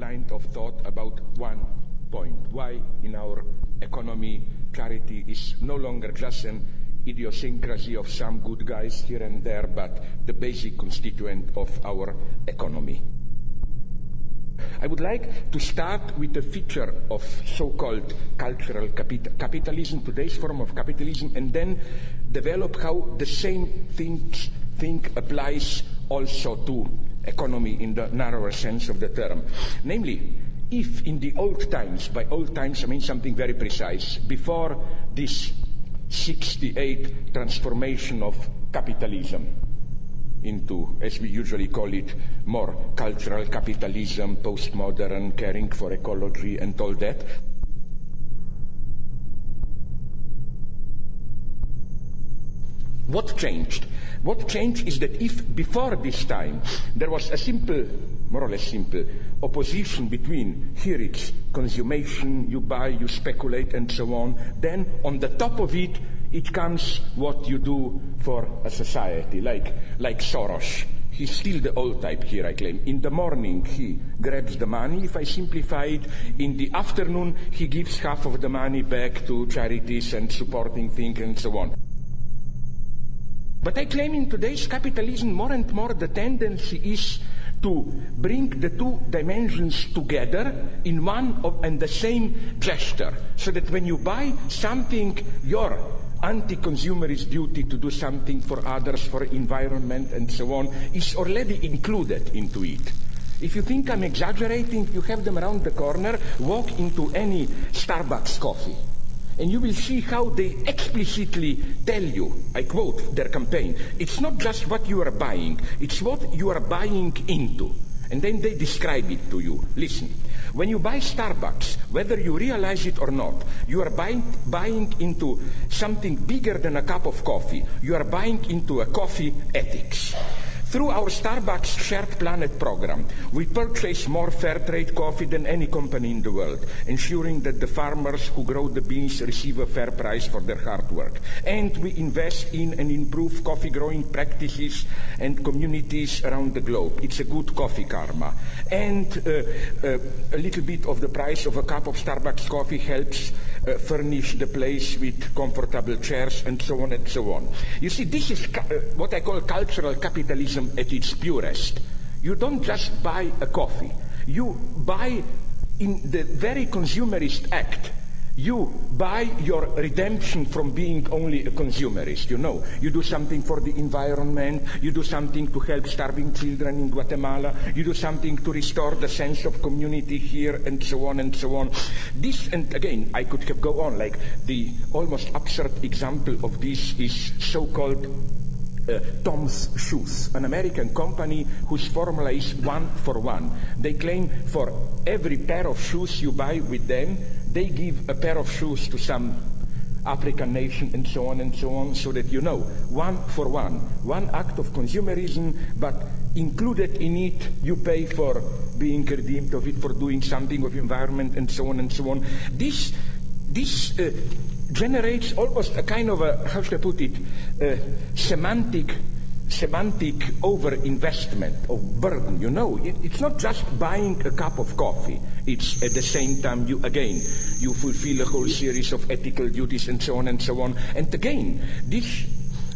Line of thought about one point. Why in our economy charity is no longer just an idiosyncrasy of some good guys here and there, but the basic constituent of our economy. I would like to start with a feature of so-called cultural capit- capitalism, today's form of capitalism, and then develop how the same thing, thing applies also to economy in the narrower sense of the term. Namely, if in the old times, by old times I mean something very precise, before this 68 transformation of capitalism into, as we usually call it, more cultural capitalism, postmodern, caring for ecology and all that. What changed? What changed is that if before this time there was a simple, more or less simple, opposition between here it's consummation, you buy, you speculate, and so on, then on the top of it, it comes what you do for a society, like, like Soros. He's still the old type here, I claim. In the morning, he grabs the money. If I simplify it, in the afternoon, he gives half of the money back to charities and supporting things and so on. But I claim in today's capitalism, more and more the tendency is to bring the two dimensions together in one of, and the same gesture. So that when you buy something, your anti-consumerist duty to do something for others, for environment and so on, is already included into it. If you think I'm exaggerating, you have them around the corner, walk into any Starbucks coffee and you will see how they explicitly tell you, I quote their campaign, it's not just what you are buying, it's what you are buying into. And then they describe it to you. Listen, when you buy Starbucks, whether you realize it or not, you are buying, buying into something bigger than a cup of coffee. You are buying into a coffee ethics. Through our Starbucks Shared Planet program, we purchase more fair trade coffee than any company in the world, ensuring that the farmers who grow the beans receive a fair price for their hard work. And we invest in and improve coffee growing practices and communities around the globe. It's a good coffee karma. And uh, uh, a little bit of the price of a cup of Starbucks coffee helps uh, furnish the place with comfortable chairs and so on and so on. You see, this is uh, what I call cultural capitalism at its purest. You don't just buy a coffee. You buy in the very consumerist act you buy your redemption from being only a consumerist, you know. You do something for the environment, you do something to help starving children in Guatemala, you do something to restore the sense of community here, and so on and so on. This, and again, I could have go on, like the almost absurd example of this is so-called uh, Tom's Shoes, an American company whose formula is one for one. They claim for every pair of shoes you buy with them, they give a pair of shoes to some African nation and so on and so on, so that you know, one for one, one act of consumerism, but included in it, you pay for being redeemed of it, for doing something of environment and so on and so on. This, this uh, generates almost a kind of a, how should I put it, semantic semantic over-investment of burden. You know, it, it's not just buying a cup of coffee. It's at the same time you again you fulfill a whole series of ethical duties and so on and so on. And again, this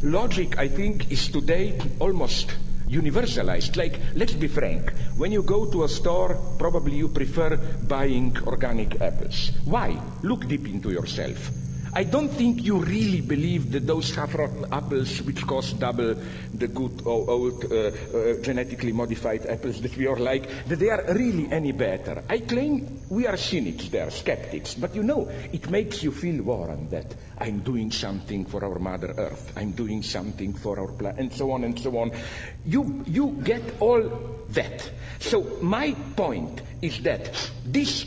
logic I think is today almost universalized. Like, let's be frank, when you go to a store, probably you prefer buying organic apples. Why? Look deep into yourself. I don't think you really believe that those half-rotten apples, which cost double the good old uh, uh, genetically modified apples that we all like, that they are really any better. I claim we are cynics there, skeptics, but you know, it makes you feel warm that I'm doing something for our Mother Earth, I'm doing something for our planet, and so on and so on. You, you get all that. So my point is that this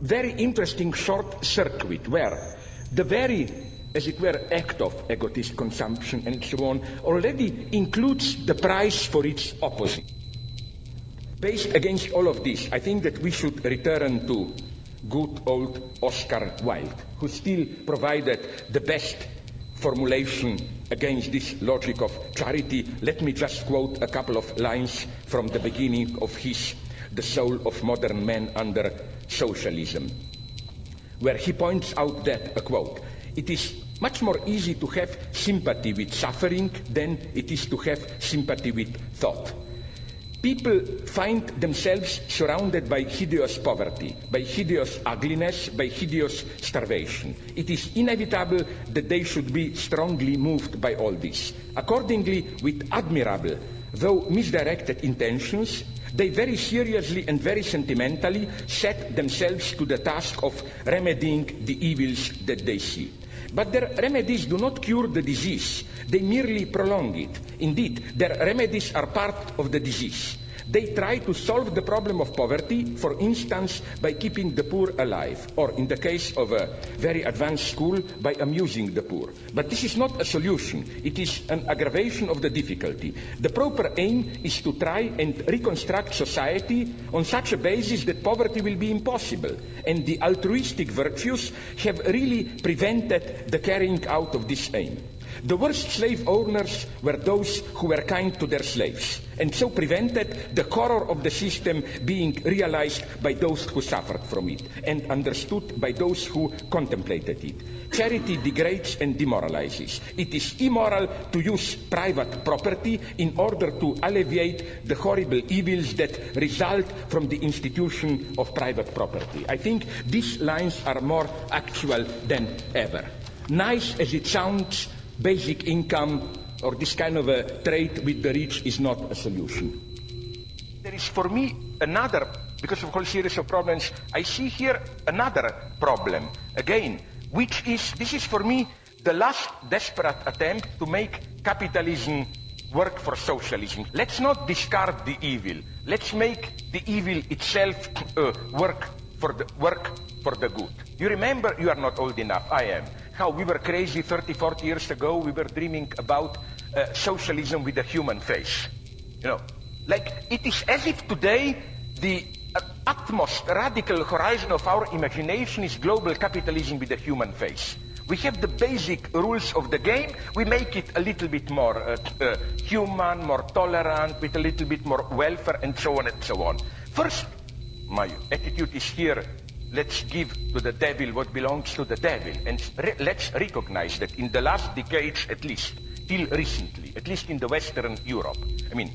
very interesting short circuit where the very, as it were, act of egotist consumption and so on already includes the price for its opposite. Based against all of this, I think that we should return to good old Oscar Wilde, who still provided the best formulation against this logic of charity. Let me just quote a couple of lines from the beginning of his the soul of modern man under socialism, where he points out that, a quote, it is much more easy to have sympathy with suffering than it is to have sympathy with thought. People find themselves surrounded by hideous poverty, by hideous ugliness, by hideous starvation. It is inevitable that they should be strongly moved by all this. Accordingly, with admirable, though misdirected intentions, they very seriously and very sentimentally set themselves to the task of remedying the evils that they see. But their remedies do not cure the disease, they merely prolong it. Indeed, their remedies are part of the disease. They try to solve the problem of poverty, for instance, by keeping the poor alive, or in the case of a very advanced school, by amusing the poor. But this is not a solution, it is an aggravation of the difficulty. The proper aim is to try and reconstruct society on such a basis that poverty will be impossible, and the altruistic virtues have really prevented the carrying out of this aim. The worst slave owners were those who were kind to their slaves, and so prevented the horror of the system being realized by those who suffered from it, and understood by those who contemplated it. Charity degrades and demoralizes. It is immoral to use private property in order to alleviate the horrible evils that result from the institution of private property. I think these lines are more actual than ever. Nice as it sounds, basic income or this kind of a trade with the rich is not a solution. There is for me another, because of whole series of problems, I see here another problem again, which is, this is for me the last desperate attempt to make capitalism work for socialism. Let's not discard the evil. Let's make the evil itself uh, work for the work for the good. You remember, you are not old enough, I am how we were crazy 30, 40 years ago. We were dreaming about uh, socialism with a human face. You know, like it is as if today the uh, utmost radical horizon of our imagination is global capitalism with a human face. We have the basic rules of the game. We make it a little bit more uh, uh, human, more tolerant, with a little bit more welfare, and so on and so on. First, my attitude is here let's give to the devil what belongs to the devil. And re let's recognize that in the last decades, at least, till recently, at least in the Western Europe, I mean,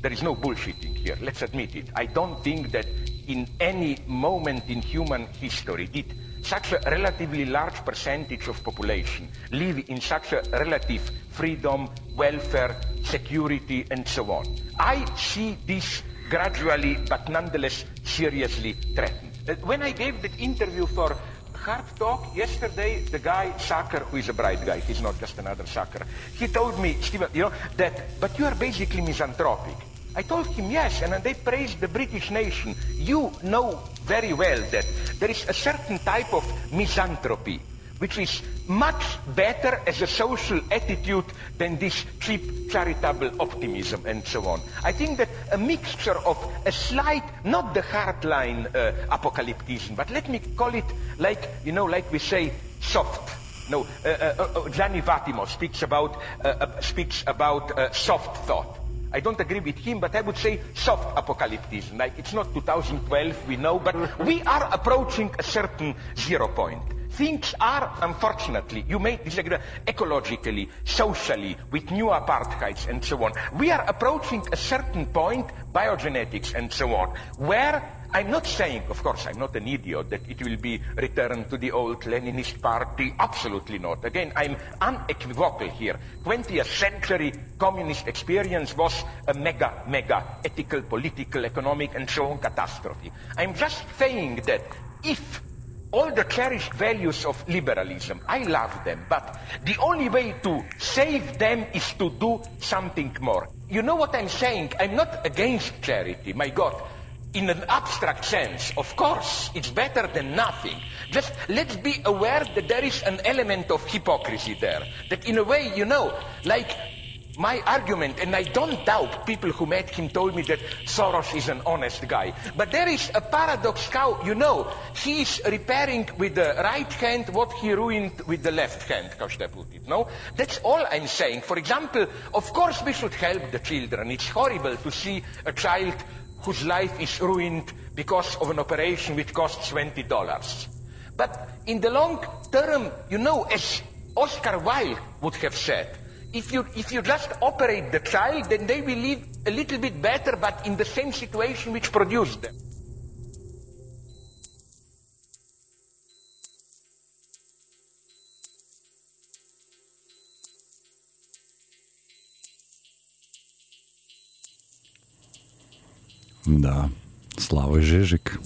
there is no bullshitting here. Let's admit it. I don't think that in any moment in human history did such a relatively large percentage of population live in such a relative freedom, welfare, security, and so on. I see this gradually, but nonetheless seriously threatened. Eh, when I gave that interview for Hard Talk yesterday, the guy, Sackur, who is a bright guy, he's not just another sucker, he told me, Stephen, you know, that, but you are basically misanthropic. I told him yes, and they praised the British nation. You know very well that there is a certain type of misanthropy which is much better as a social attitude than this cheap charitable optimism and so on. I think that a mixture of a slight, not the hardline uh, apocalypticism, but let me call it like, you know, like we say, soft. No, uh, uh, uh Gianni Vattimo speaks about, uh, uh, speaks about soft thought. I don't agree with him, but I would say soft apocalypticism. Like it's not 2012, we know, but we are approaching a certain zero point. Things are, unfortunately, you may disagree, ecologically, socially, with new apartheids and so on. We are approaching a certain point, biogenetics and so on, where I'm not saying, of course, I'm not an idiot, that it will be returned to the old Leninist party. Absolutely not. Again, I'm unequivocal here. 20th century communist experience was a mega, mega ethical, political, economic, and so on catastrophe. I'm just saying that if all the cherished values of liberalism. I love them, but the only way to save them is to do something more. You know what I'm saying? I'm not against charity, my God. In an abstract sense, of course, it's better than nothing. Just let's be aware that there is an element of hypocrisy there. That in a way, you know, like my argument, and I don't doubt people who met him told me that Soros is an honest guy. But there is a paradox how, you know, he is repairing with the right hand what he ruined with the left hand, I put it, no? That's all I'm saying. For example, of course we should help the children. It's horrible to see a child whose life is ruined because of an operation which costs $20. But in the long term, you know, as Oscar Wilde would have said, if you, if you just operate the child, then they will live a little bit better, but in the same situation which produced them. Da, Slavoj Žižik.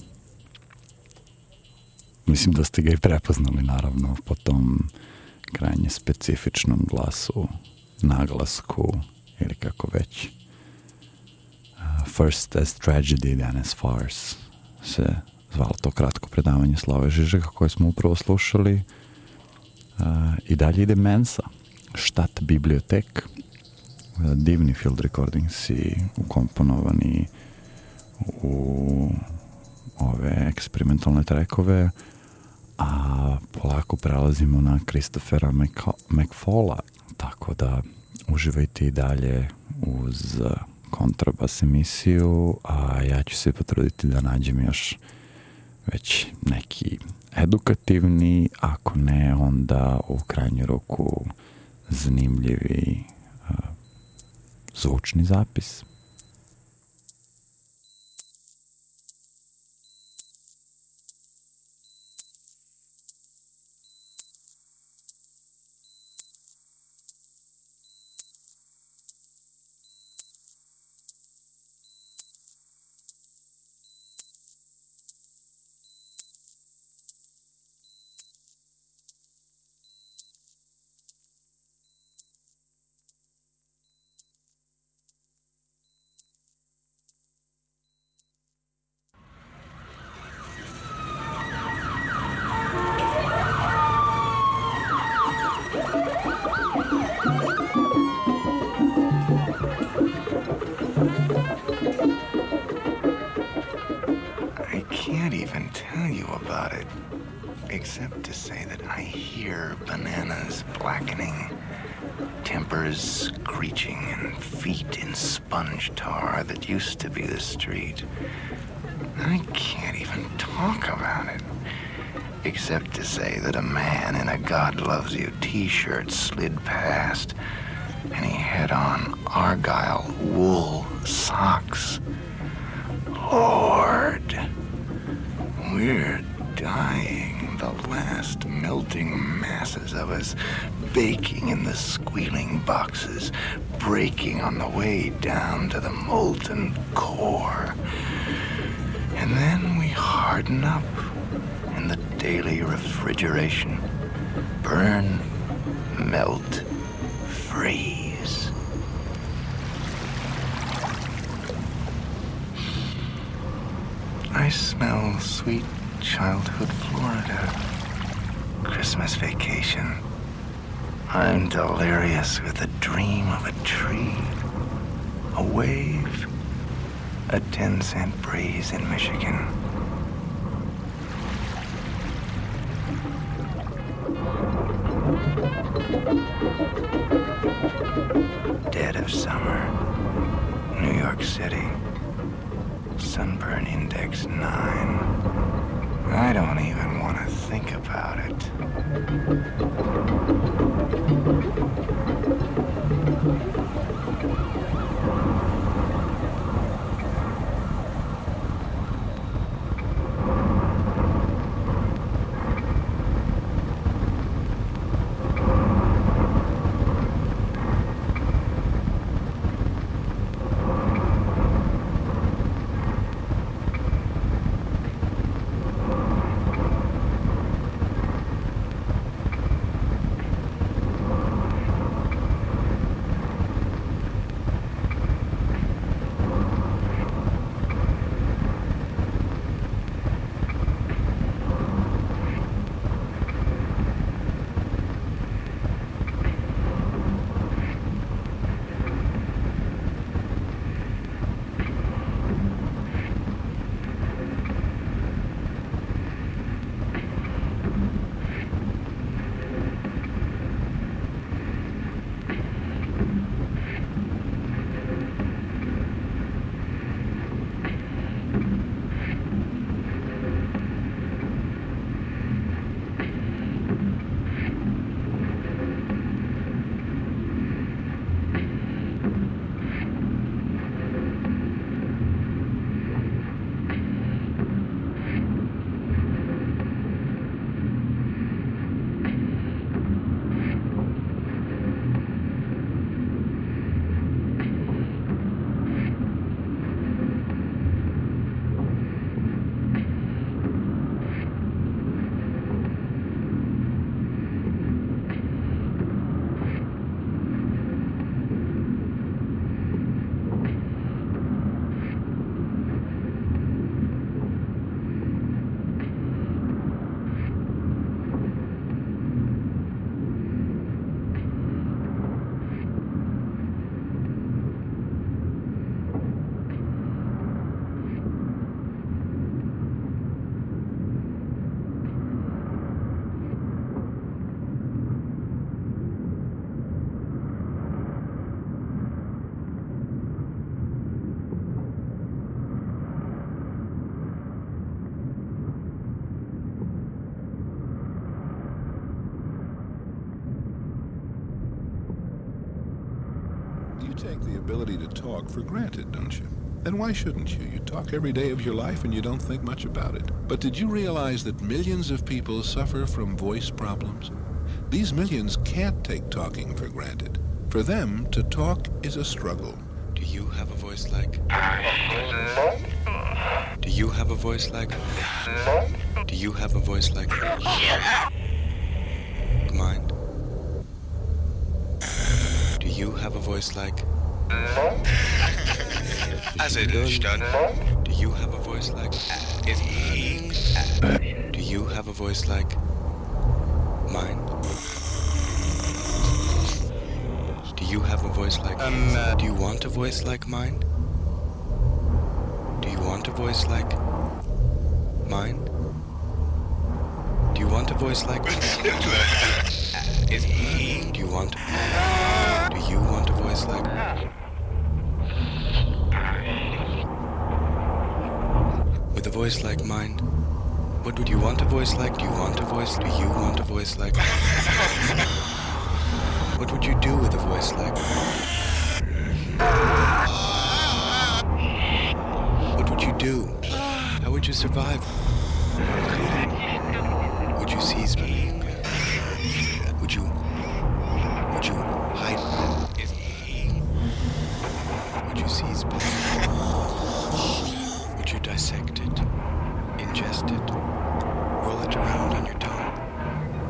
Mislim da ste ga prepoznali naravno po tom krajnje specifičnom glasu, naglasku ili kako već. Uh, First as Tragedy, as Farce se zvalo to kratko predavanje Slave Žižeka koje smo upravo slušali. Uh, I dalje ide Mensa, Štat bibliotek, uh, divni field recordings i ukomponovani u ove eksperimentalne trekove, a polako prelazimo na Christophera McFalla, tako da uživajte i dalje uz kontrabas emisiju, a ja ću se potruditi da nađem još već neki edukativni, ako ne, onda u krajnju roku zanimljivi uh, zvučni zapis. Shirt slid sweet childhood Florida. Christmas vacation. I'm delirious with the dream of a tree, a wave, a 10 cent breeze in Michigan. Talk for granted, don't you? And why shouldn't you? You talk every day of your life and you don't think much about it. But did you realize that millions of people suffer from voice problems? These millions can't take talking for granted. For them, to talk is a struggle. Do you have a voice like? Do you have a voice like? Do you have a voice like? Mine? Do you have a voice like? As it is done. Do you have a voice like? Is he? Do you have a voice like? Mine? Do you have a voice like? Um. Uh, do you want a voice like mine? Do you want a voice like mine? Do you want a voice like? Is he? Do you want? Do you want a voice like? With a voice like mine, what would you want a voice like? Do you want a voice? Do you want a voice like? What would you do with a voice like? What would you do? How would you survive? Would you seize me? Would you? Would you hide? Would you seize me? Would you dissect it? It? Roll it around on your tongue?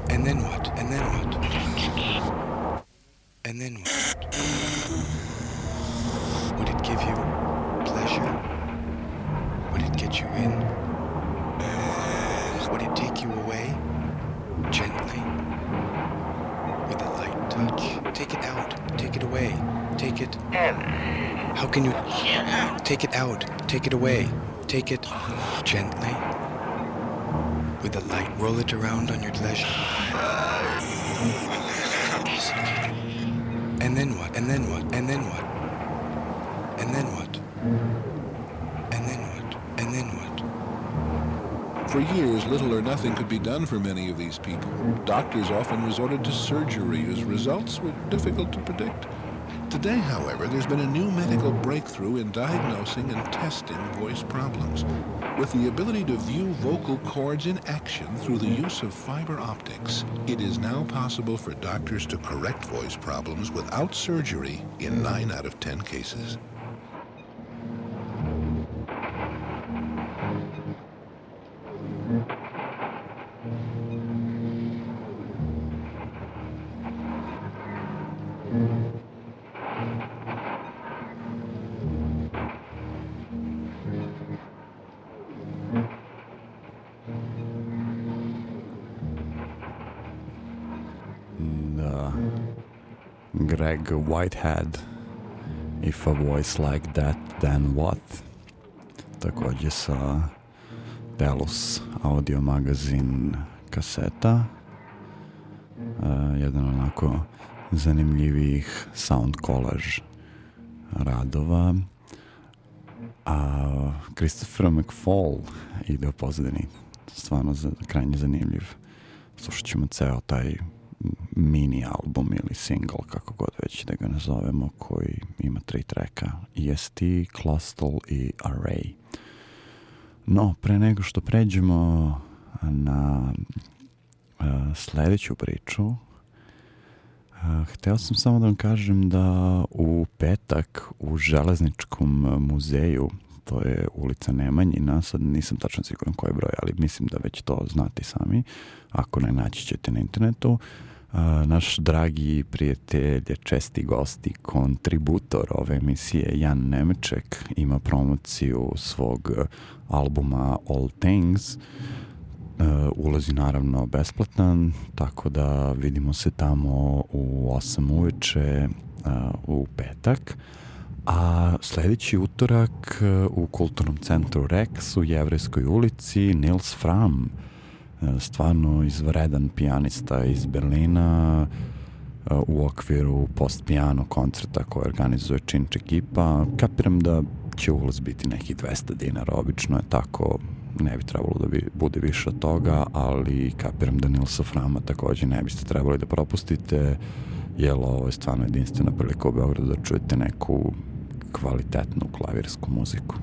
And then what? And then what? And then what? Would it give you pleasure? Would it get you in? Would it take you away? Gently? With a light touch? Take it out. Take it away. Take it. How can you take it out? Take it away. Take it gently. With a light. Roll it around on your leisure. And then what? And then what? And then what? And then what? And then what? And then what? For years, little or nothing could be done for many of these people. Doctors often resorted to surgery as results were difficult to predict. Today, however, there's been a new medical breakthrough in diagnosing and testing voice problems. With the ability to view vocal cords in action through the use of fiber optics, it is now possible for doctors to correct voice problems without surgery in 9 out of 10 cases. Whitehead If a voice like that, then what? Takođe sa Telus audio magazin kaseta. Uh, jedan onako zanimljivih sound collage radova. A Christopher McFall ide u pozadini. Stvarno za, krajnje zanimljiv. Slušat ćemo ceo taj mini album ili single, kako god već da ga nazovemo, koji ima tri treka, EST, Clustral i Array. No, pre nego što pređemo na uh, sledeću priču, uh, hteo sam samo da vam kažem da u petak u Železničkom muzeju to je ulica Nemanjina, sad nisam tačno siguran koji broj, ali mislim da već to znate sami, ako ne naći ćete na internetu. Uh, naš dragi prijatelj, česti gosti, kontributor ove emisije, Jan Nemeček, ima promociju svog albuma All Things. Uh, ulazi naravno besplatan, tako da vidimo se tamo u 8 uveče uh, u petak. A sledeći utorak u kulturnom centru Rex u Jevrejskoj ulici Nils Fram, stvarno izvredan pijanista iz Berlina u okviru post-pijano koncerta koje organizuje Činč ekipa. Kapiram da će ulaz biti neki 200 dinara, obično je tako, ne bi trebalo da bi, bude više od toga, ali kapiram da Nilsa Frama takođe ne biste trebali da propustite jer ovo je stvarno jedinstvena prilika u Beogradu da čujete neku kvalitetnu klavirsku muziku.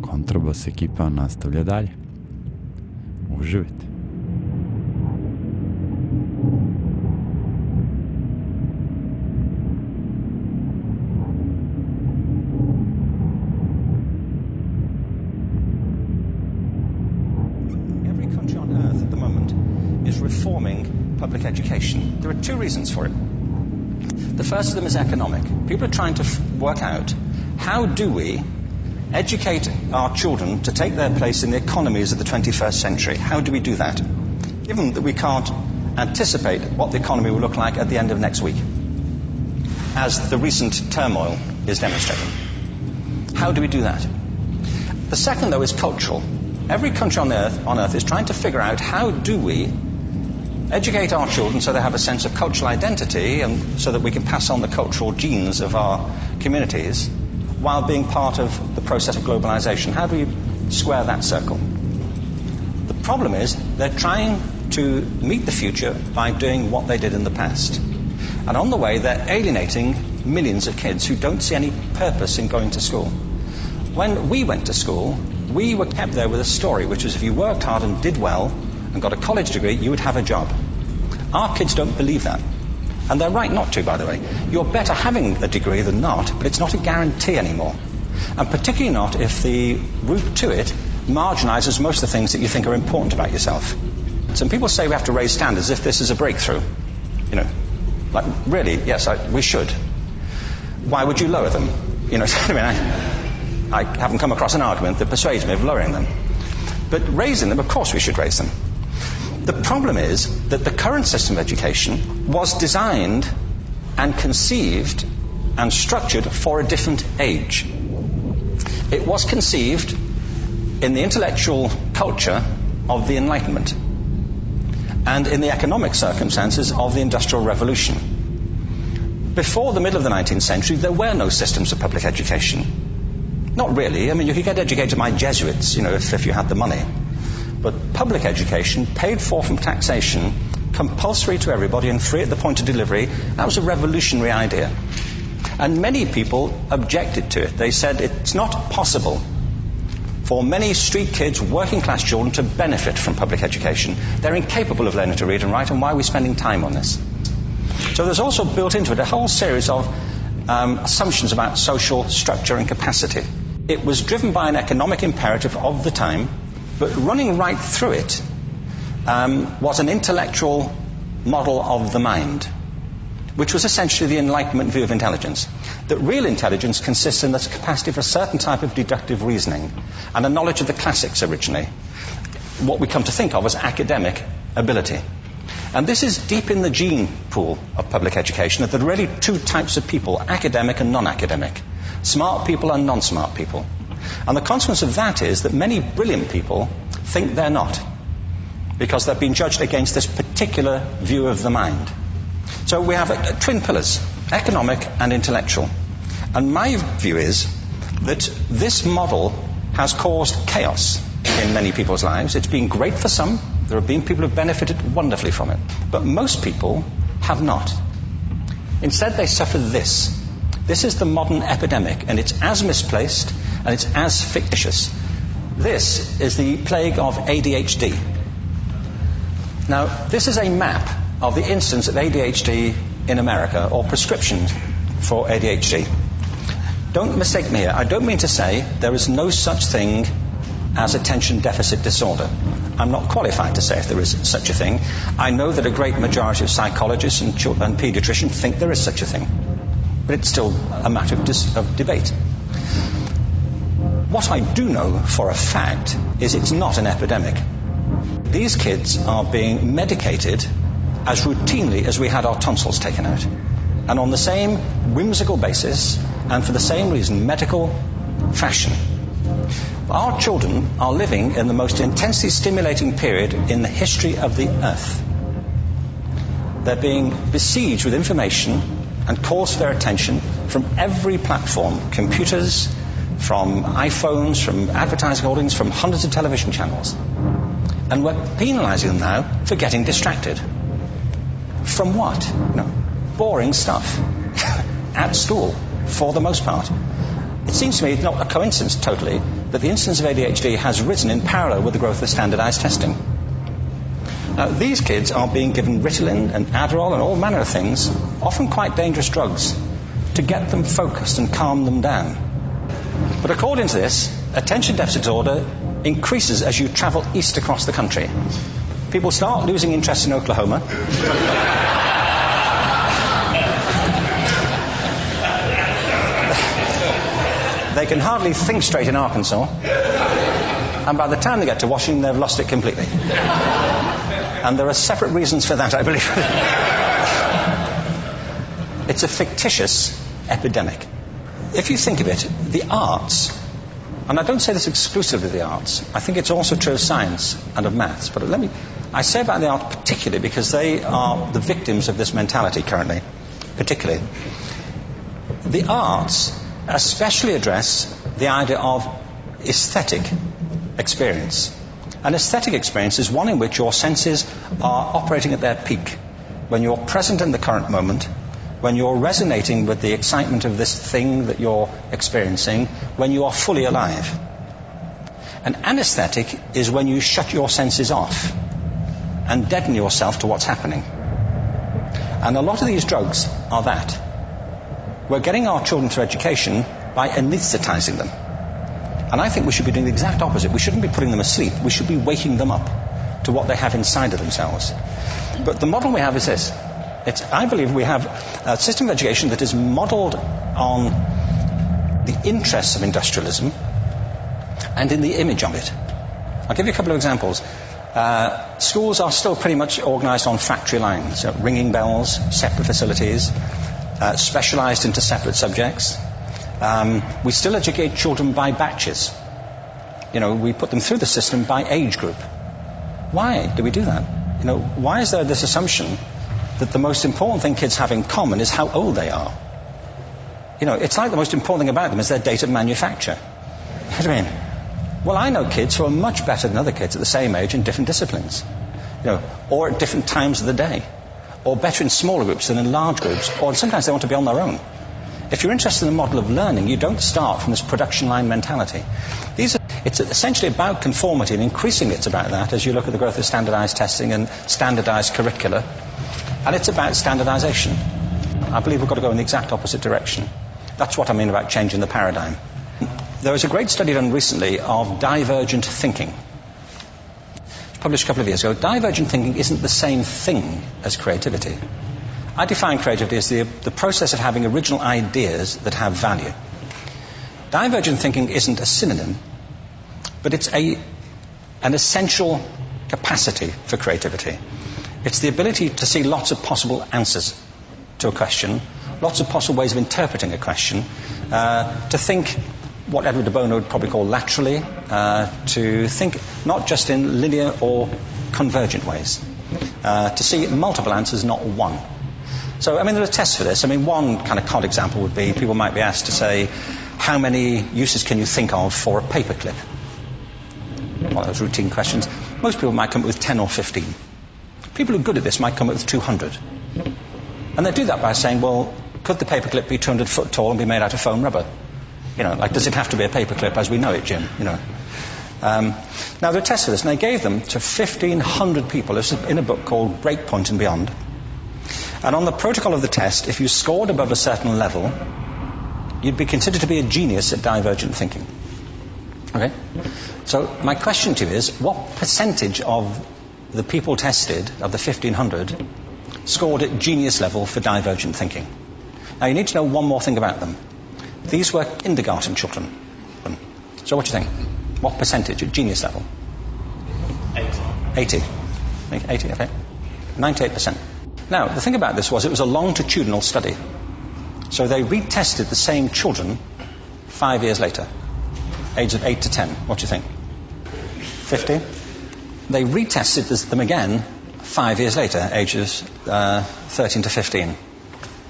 Kontrabas ekipa nastavlja dalje. Uživite. Every country on earth at the moment is reforming public education. There are two reasons for it. The first of them is economic. People are trying to f- work out how do we educate our children to take their place in the economies of the 21st century. How do we do that? Given that we can't anticipate what the economy will look like at the end of next week, as the recent turmoil is demonstrating. How do we do that? The second, though, is cultural. Every country on earth, on earth is trying to figure out how do we educate our children so they have a sense of cultural identity and so that we can pass on the cultural genes of our communities while being part of process of globalization. How do you square that circle? The problem is they're trying to meet the future by doing what they did in the past. And on the way, they're alienating millions of kids who don't see any purpose in going to school. When we went to school, we were kept there with a story, which was if you worked hard and did well and got a college degree, you would have a job. Our kids don't believe that. And they're right not to, by the way. You're better having a degree than not, but it's not a guarantee anymore. And particularly not if the route to it marginalizes most of the things that you think are important about yourself. Some people say we have to raise standards if this is a breakthrough. You know, like, really, yes, I, we should. Why would you lower them? You know, I mean, I, I haven't come across an argument that persuades me of lowering them. But raising them, of course we should raise them. The problem is that the current system of education was designed and conceived and structured for a different age. It was conceived in the intellectual culture of the Enlightenment and in the economic circumstances of the Industrial Revolution. Before the middle of the 19th century, there were no systems of public education. Not really. I mean, you could get educated by Jesuits, you know, if, if you had the money. But public education, paid for from taxation, compulsory to everybody and free at the point of delivery, that was a revolutionary idea. And many people objected to it. They said it's not possible for many street kids, working class children, to benefit from public education. They're incapable of learning to read and write, and why are we spending time on this? So there's also built into it a whole series of um, assumptions about social structure and capacity. It was driven by an economic imperative of the time, but running right through it um, was an intellectual model of the mind, which was essentially the Enlightenment view of intelligence. That real intelligence consists in the capacity for a certain type of deductive reasoning and a knowledge of the classics originally. What we come to think of as academic ability. And this is deep in the gene pool of public education that there are really two types of people, academic and non-academic. Smart people and non-smart people. And the consequence of that is that many brilliant people think they're not. Because they've been judged against this particular view of the mind. So we have uh, twin pillars, economic and intellectual. And my view is that this model has caused chaos in many people's lives. It's been great for some. There have been people who've benefited wonderfully from it. But most people have not. Instead, they suffer this. This is the modern epidemic, and it's as misplaced and it's as fictitious. This is the plague of ADHD. Now, this is a map of the incidence of ADHD in America, or prescriptions for ADHD. Don't mistake me here. I don't mean to say there is no such thing as attention deficit disorder. I'm not qualified to say if there is such a thing. I know that a great majority of psychologists and, and pediatricians think there is such a thing. But it's still a matter of, of debate. What I do know for a fact is it's not an epidemic. These kids are being medicated as routinely as we had our tonsils taken out. And on the same whimsical basis, and for the same reason, medical fashion. Our children are living in the most intensely stimulating period in the history of the earth. They're being besieged with information and calls for their attention from every platform computers, from iPhones, from advertising holdings, from hundreds of television channels. And we're penalizing them now for getting distracted. From what? Know, boring stuff at school, for the most part. It seems to me not a coincidence totally that the incidence of ADHD has risen in parallel with the growth of standardized testing. Now, these kids are being given Ritalin and Adderall and all manner of things, often quite dangerous drugs, to get them focused and calm them down. But according to this, attention deficit disorder increases as you travel east across the country. People start losing interest in Oklahoma. they can hardly think straight in Arkansas. And by the time they get to Washington, they've lost it completely. And there are separate reasons for that, I believe. it's a fictitious epidemic. If you think of it, the arts, and I don't say this exclusively of the arts, I think it's also true of science and of maths, but let me, I say about the arts particularly because they are the victims of this mentality currently, particularly. The arts especially address the idea of aesthetic experience. An aesthetic experience is one in which your senses are operating at their peak, when you're present in the current moment, when you're resonating with the excitement of this thing that you're experiencing, when you are fully alive. An anesthetic is when you shut your senses off and deaden yourself to what's happening. And a lot of these drugs are that. We're getting our children through education by anesthetizing them. And I think we should be doing the exact opposite. We shouldn't be putting them asleep. We should be waking them up to what they have inside of themselves. But the model we have is this. It's, I believe we have a system of education that is modeled on the interests of industrialism and in the image of it. I'll give you a couple of examples. Uh, schools are still pretty much organized on factory lines, so ringing bells, separate facilities, uh, specialized into separate subjects. Um, we still educate children by batches. You know, we put them through the system by age group. Why do we do that? You know, why is there this assumption that the most important thing kids have in common is how old they are? You know, it's like the most important thing about them is their date of manufacture. What do you mean? Well, I know kids who are much better than other kids at the same age in different disciplines. You know, or at different times of the day or better in smaller groups than in large groups, or sometimes they want to be on their own. If you're interested in the model of learning, you don't start from this production line mentality. These are, it's essentially about conformity, and increasingly it's about that as you look at the growth of standardized testing and standardized curricula. And it's about standardization. I believe we've got to go in the exact opposite direction. That's what I mean about changing the paradigm. There was a great study done recently of divergent thinking published a couple of years ago, divergent thinking isn't the same thing as creativity. I define creativity as the, the process of having original ideas that have value. Divergent thinking isn't a synonym, but it's a, an essential capacity for creativity. It's the ability to see lots of possible answers to a question, lots of possible ways of interpreting a question, uh, to think what Edward de Bono would probably call laterally, uh, to think not just in linear or convergent ways, uh, to see multiple answers, not one. So, I mean, there are tests for this. I mean, one kind of cod example would be people might be asked to say, how many uses can you think of for a paperclip? One of those routine questions. Most people might come up with 10 or 15. People who are good at this might come up with 200. And they do that by saying, well, could the paperclip be 200 foot tall and be made out of foam rubber? You know, like, does it have to be a paperclip as we know it, Jim? You know. Um, now, tests for this, and they gave them to 1,500 people. This is in a book called Breakpoint and Beyond. And on the protocol of the test, if you scored above a certain level, you'd be considered to be a genius at divergent thinking. Okay? So, my question to you is what percentage of the people tested, of the 1,500, scored at genius level for divergent thinking? Now, you need to know one more thing about them. These were kindergarten children. So what do you think? What percentage at genius level? 80. 80. 80, okay. 98%. Now, the thing about this was it was a longitudinal study. So they retested the same children five years later, age of 8 to 10. What do you think? 50? They retested them again five years later, ages uh, 13 to 15.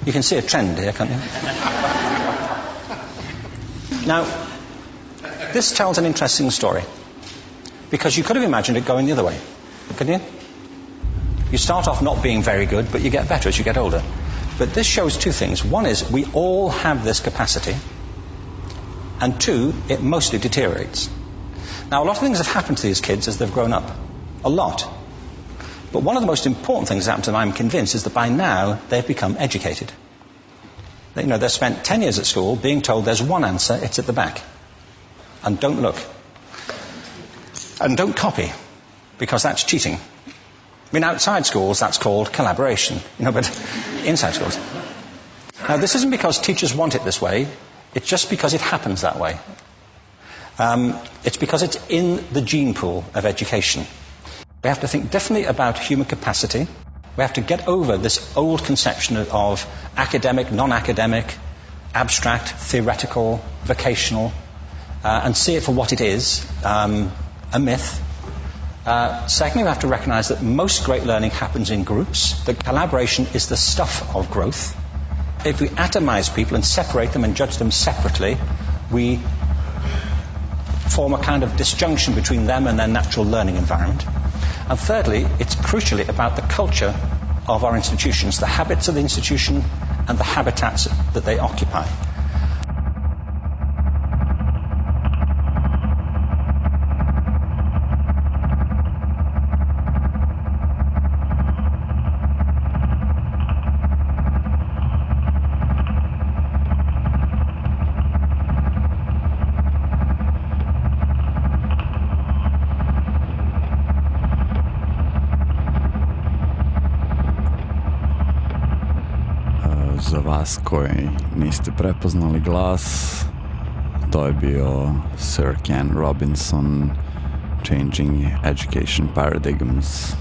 You can see a trend here, can't you? Now, this tells an interesting story. Because you could have imagined it going the other way, couldn't you? You start off not being very good, but you get better as you get older. But this shows two things. One is we all have this capacity, and two, it mostly deteriorates. Now, a lot of things have happened to these kids as they've grown up. A lot. But one of the most important things that happened to them, I'm convinced, is that by now they've become educated. You know, they've spent 10 years at school being told there's one answer, it's at the back. And don't look. And don't copy, because that's cheating. I mean, outside schools, that's called collaboration, you know, but inside schools. Now, this isn't because teachers want it this way, it's just because it happens that way. Um, it's because it's in the gene pool of education. We have to think differently about human capacity. We have to get over this old conception of academic, non academic, abstract, theoretical, vocational, uh, and see it for what it is um, a myth. Uh, secondly, we have to recognize that most great learning happens in groups, that collaboration is the stuff of growth. If we atomize people and separate them and judge them separately, we form a kind of disjunction between them and their natural learning environment. And thirdly, it's crucially about the culture of our institutions, the habits of the institution and the habitats that they occupy. Vas koji niste prepoznali glas, to je bio Sir Ken Robinson Changing Education Paradigms.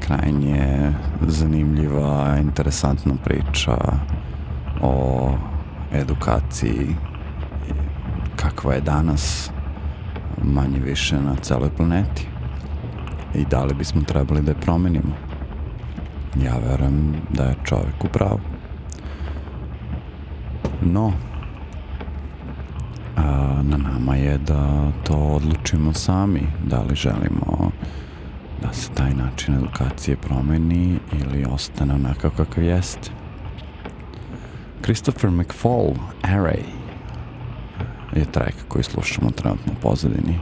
Krajnje zanimljiva, interesantna priča o edukaciji kakva je danas manje više na celoj planeti i da li bismo trebali da je promenimo ja verujem da je čovjek u pravu. No, a, na nama je da to odlučimo sami, da li želimo da se taj način edukacije promeni ili ostane onako kakav jeste. Christopher McFall, Array, je track koji slušamo trenutno u pozadini.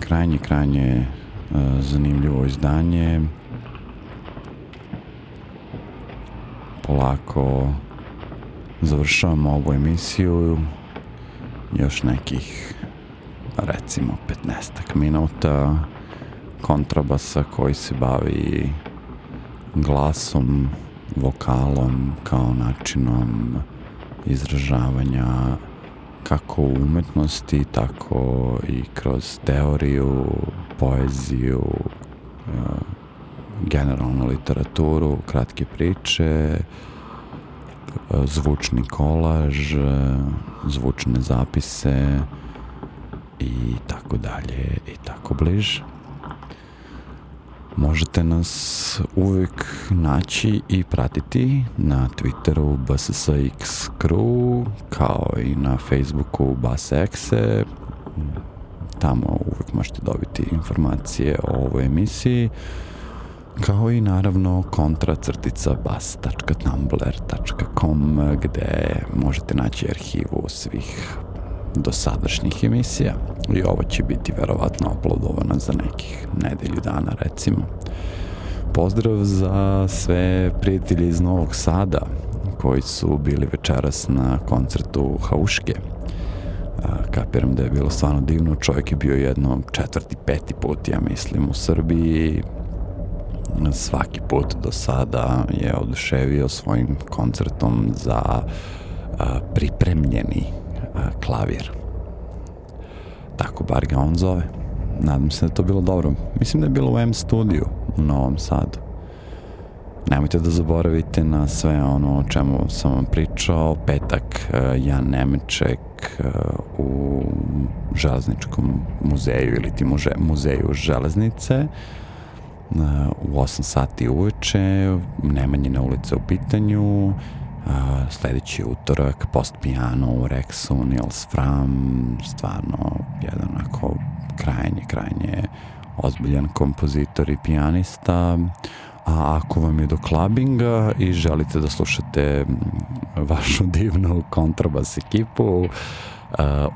Krajnje, krajnje zanimljivo izdanje polako završavamo ovu emisiju. Još nekih recimo 15 minuta kontrabasa koji se bavi glasom, vokalom kao načinom izražavanja kako u umetnosti, tako i kroz teoriju, poeziju, generalnu literaturu, kratke priče, zvučni kolaž, zvučne zapise i tako dalje i tako bliže. Možete nas uvijek naći i pratiti na Twitteru BSSX Crew kao i na Facebooku BassX. Tamo uvijek možete dobiti informacije o ovoj emisiji kao i naravno kontracrtica bas.tumblr.com gde možete naći arhivu svih dosadašnjih emisija i ovo će biti verovatno uploadovano za nekih nedelju dana recimo. Pozdrav za sve prijatelje iz Novog Sada koji su bili večeras na koncertu Hauške. Kapiram da je bilo stvarno divno, čovjek je bio jedno četvrti, peti put, ja mislim, u Srbiji, svaki put do sada je oduševio svojim koncertom za pripremljeni klavir. Tako bar ga on zove. Nadam se da je to bilo dobro. Mislim da je bilo u M studiju u Novom Sadu. Nemojte da zaboravite na sve ono o čemu sam vam pričao. Petak Jan Nemeček u železničkom muzeju ili ti muzeju železnice u 8 sati uveče, Nemanjina ulica u pitanju, sledeći utorak, post piano u Rexu, Nils Fram, stvarno jedan onako krajnje, krajnje ozbiljan kompozitor i pijanista, A ako vam je do klabinga i želite da slušate vašu divnu kontrabas ekipu, Uh,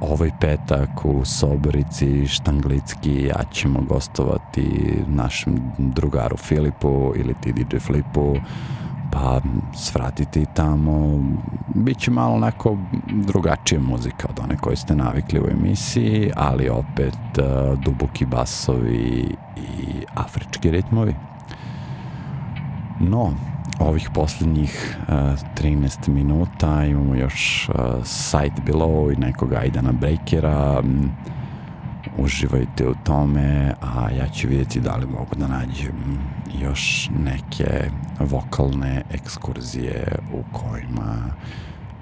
ovaj petak u Soborici Štanglicki ja ćemo gostovati našem drugaru Filipu ili ti DJ Flipu pa svratite i tamo Biće malo onako drugačija muzika od one koje ste navikli u emisiji ali opet uh, duboki basovi i afrički ritmovi. No ovih posljednjih uh, 13 minuta. Imamo još uh, Site Below i nekog Aidana Breakera um, uživajte u tome a ja ću vidjeti da li mogu da nađem još neke vokalne ekskurzije u kojima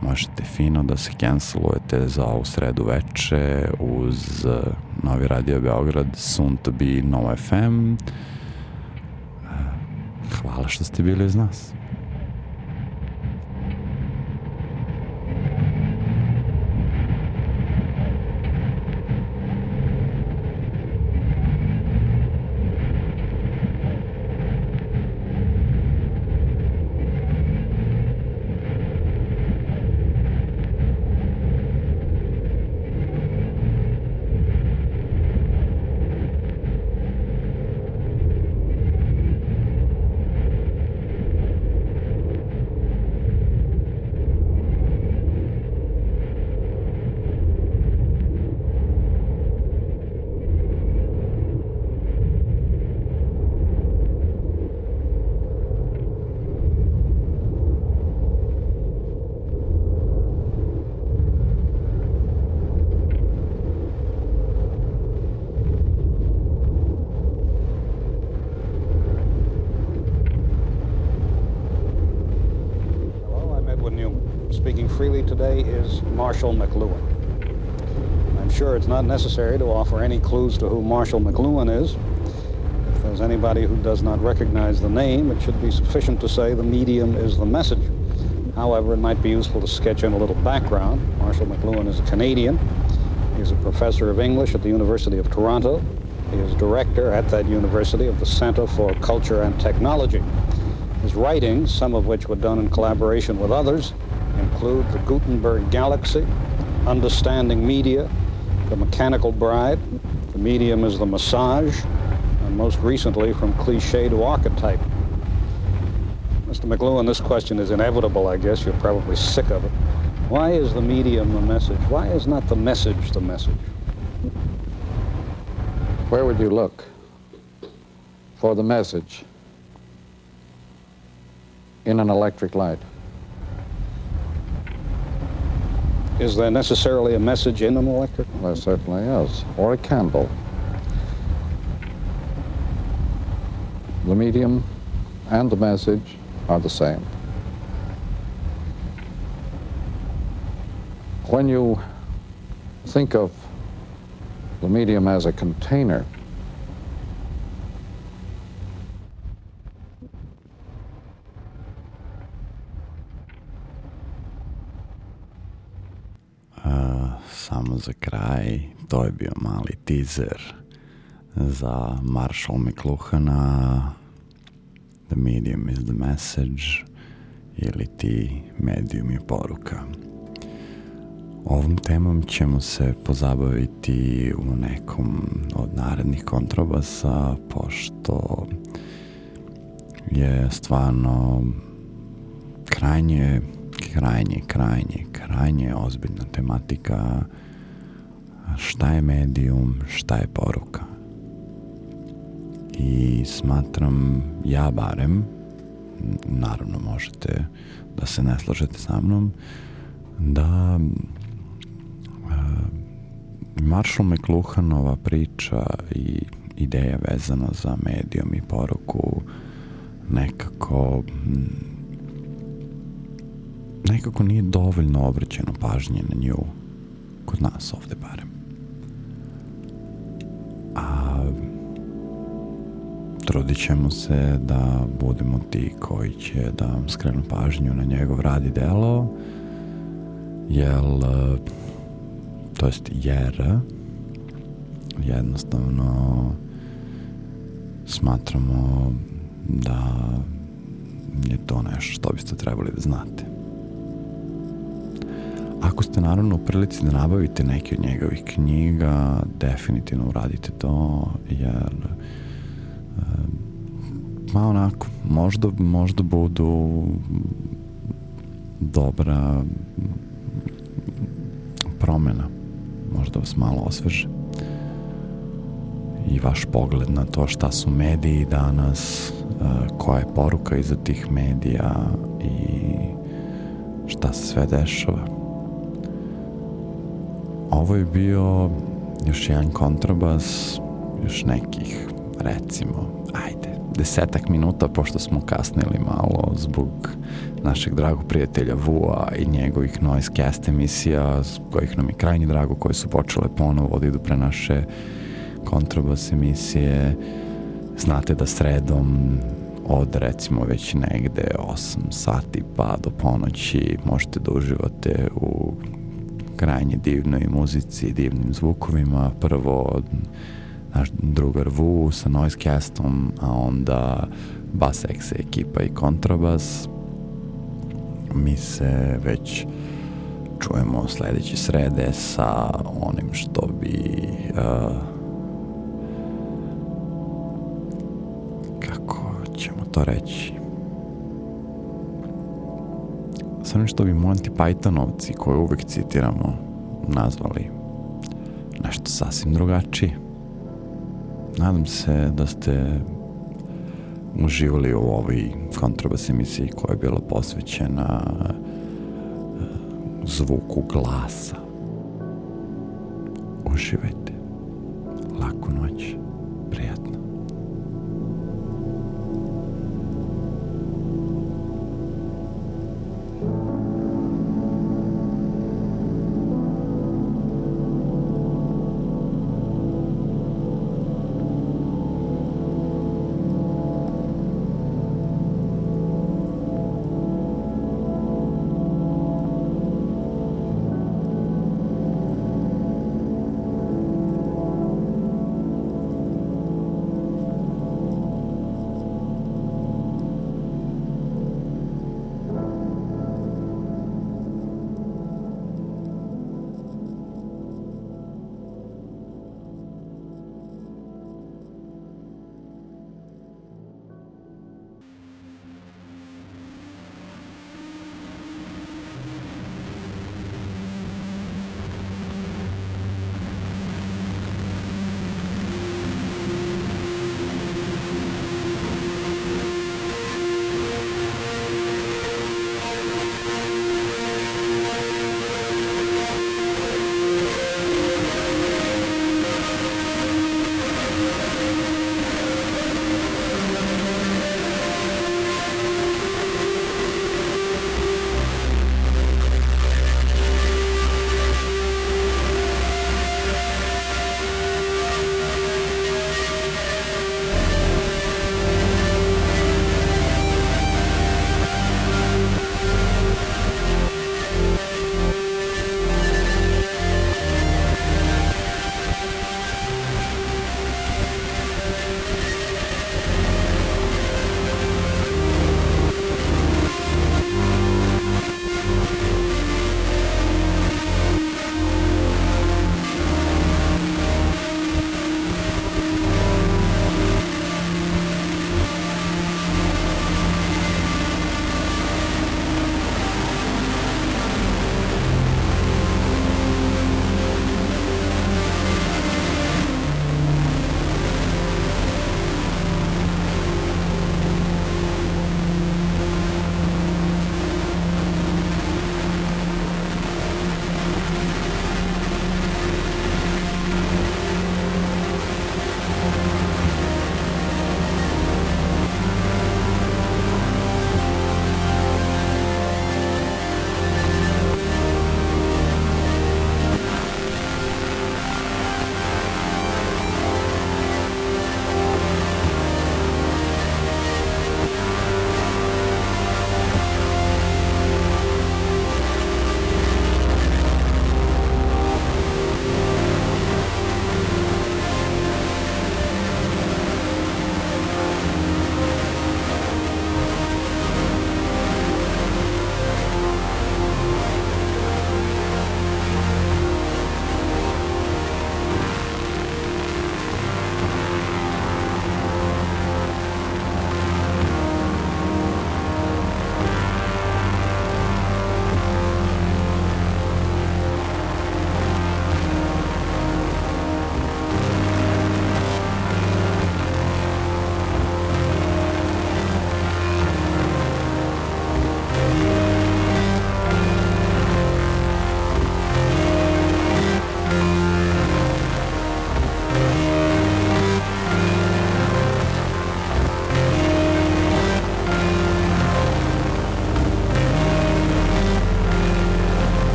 možete fino da se cancelujete za ovu sredu veče uz Novi Radio Beograd soon to be No FM hvala što ste bili uz nas Marshall McLuhan. I'm sure it's not necessary to offer any clues to who Marshall McLuhan is. If there's anybody who does not recognize the name, it should be sufficient to say the medium is the message. However, it might be useful to sketch in a little background. Marshall McLuhan is a Canadian. He's a professor of English at the University of Toronto. He is director at that university of the Center for Culture and Technology. His writings, some of which were done in collaboration with others, include the Gutenberg Galaxy, Understanding Media, The Mechanical Bride, The Medium is the Massage, and most recently from Cliche to Archetype. Mr. McLuhan, this question is inevitable, I guess. You're probably sick of it. Why is the medium the message? Why is not the message the message? Where would you look for the message in an electric light? Is there necessarily a message in an electric? There certainly is. Or a candle. The medium and the message are the same. When you think of the medium as a container, samo za kraj, to je bio mali teaser za Marshall McLuhana The medium is the message ili ti medium je poruka. Ovom temom ćemo se pozabaviti u nekom od narednih kontrabasa, pošto je stvarno krajnje, krajnje, krajnje, krajnje ozbiljna tematika šta je medijum, šta je poruka. I smatram, ja barem, naravno možete da se ne složete sa mnom, da uh, Marshall McLuhanova priča i ideja vezana za medijom i poruku nekako nekako nije dovoljno obraćeno pažnje na nju kod nas ovde barem a trudit ćemo se da budemo ti koji će da vam skrenu pažnju na njegov rad i delo jel to jest jer jednostavno smatramo da je to nešto što biste trebali da znate. Ako ste naravno u prilici da nabavite neke od njegovih knjiga, definitivno uradite to, jer e, ma onako, možda, možda budu dobra promena, možda vas malo osveže i vaš pogled na to šta su mediji danas, e, koja je poruka iza tih medija i šta se sve dešava. Ovo je bio još jedan kontrabas, još nekih, recimo, ajde, desetak minuta, pošto smo kasnili malo zbog našeg dragog prijatelja Vua i njegovih noise cast emisija, kojih nam je krajnji drago, koje su počele ponovo da idu pre naše kontrabas emisije. Znate da sredom od recimo već negde 8 sati pa do ponoći možete da uživate u krajnje divnoj muzici divnim zvukovima. Prvo naš drugar Vu sa Noisecastom, a onda Bass Exe ekipa i kontrabas. Mi se već čujemo sledeće srede sa onim što bi uh, kako ćemo to reći sa onim što bi Monty Pythonovci koje uvek citiramo nazvali nešto sasvim drugačije nadam se da ste uživali u ovoj kontrabas emisiji koja je bila posvećena e, zvuku glasa. Uživajte.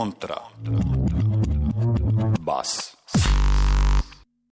contra.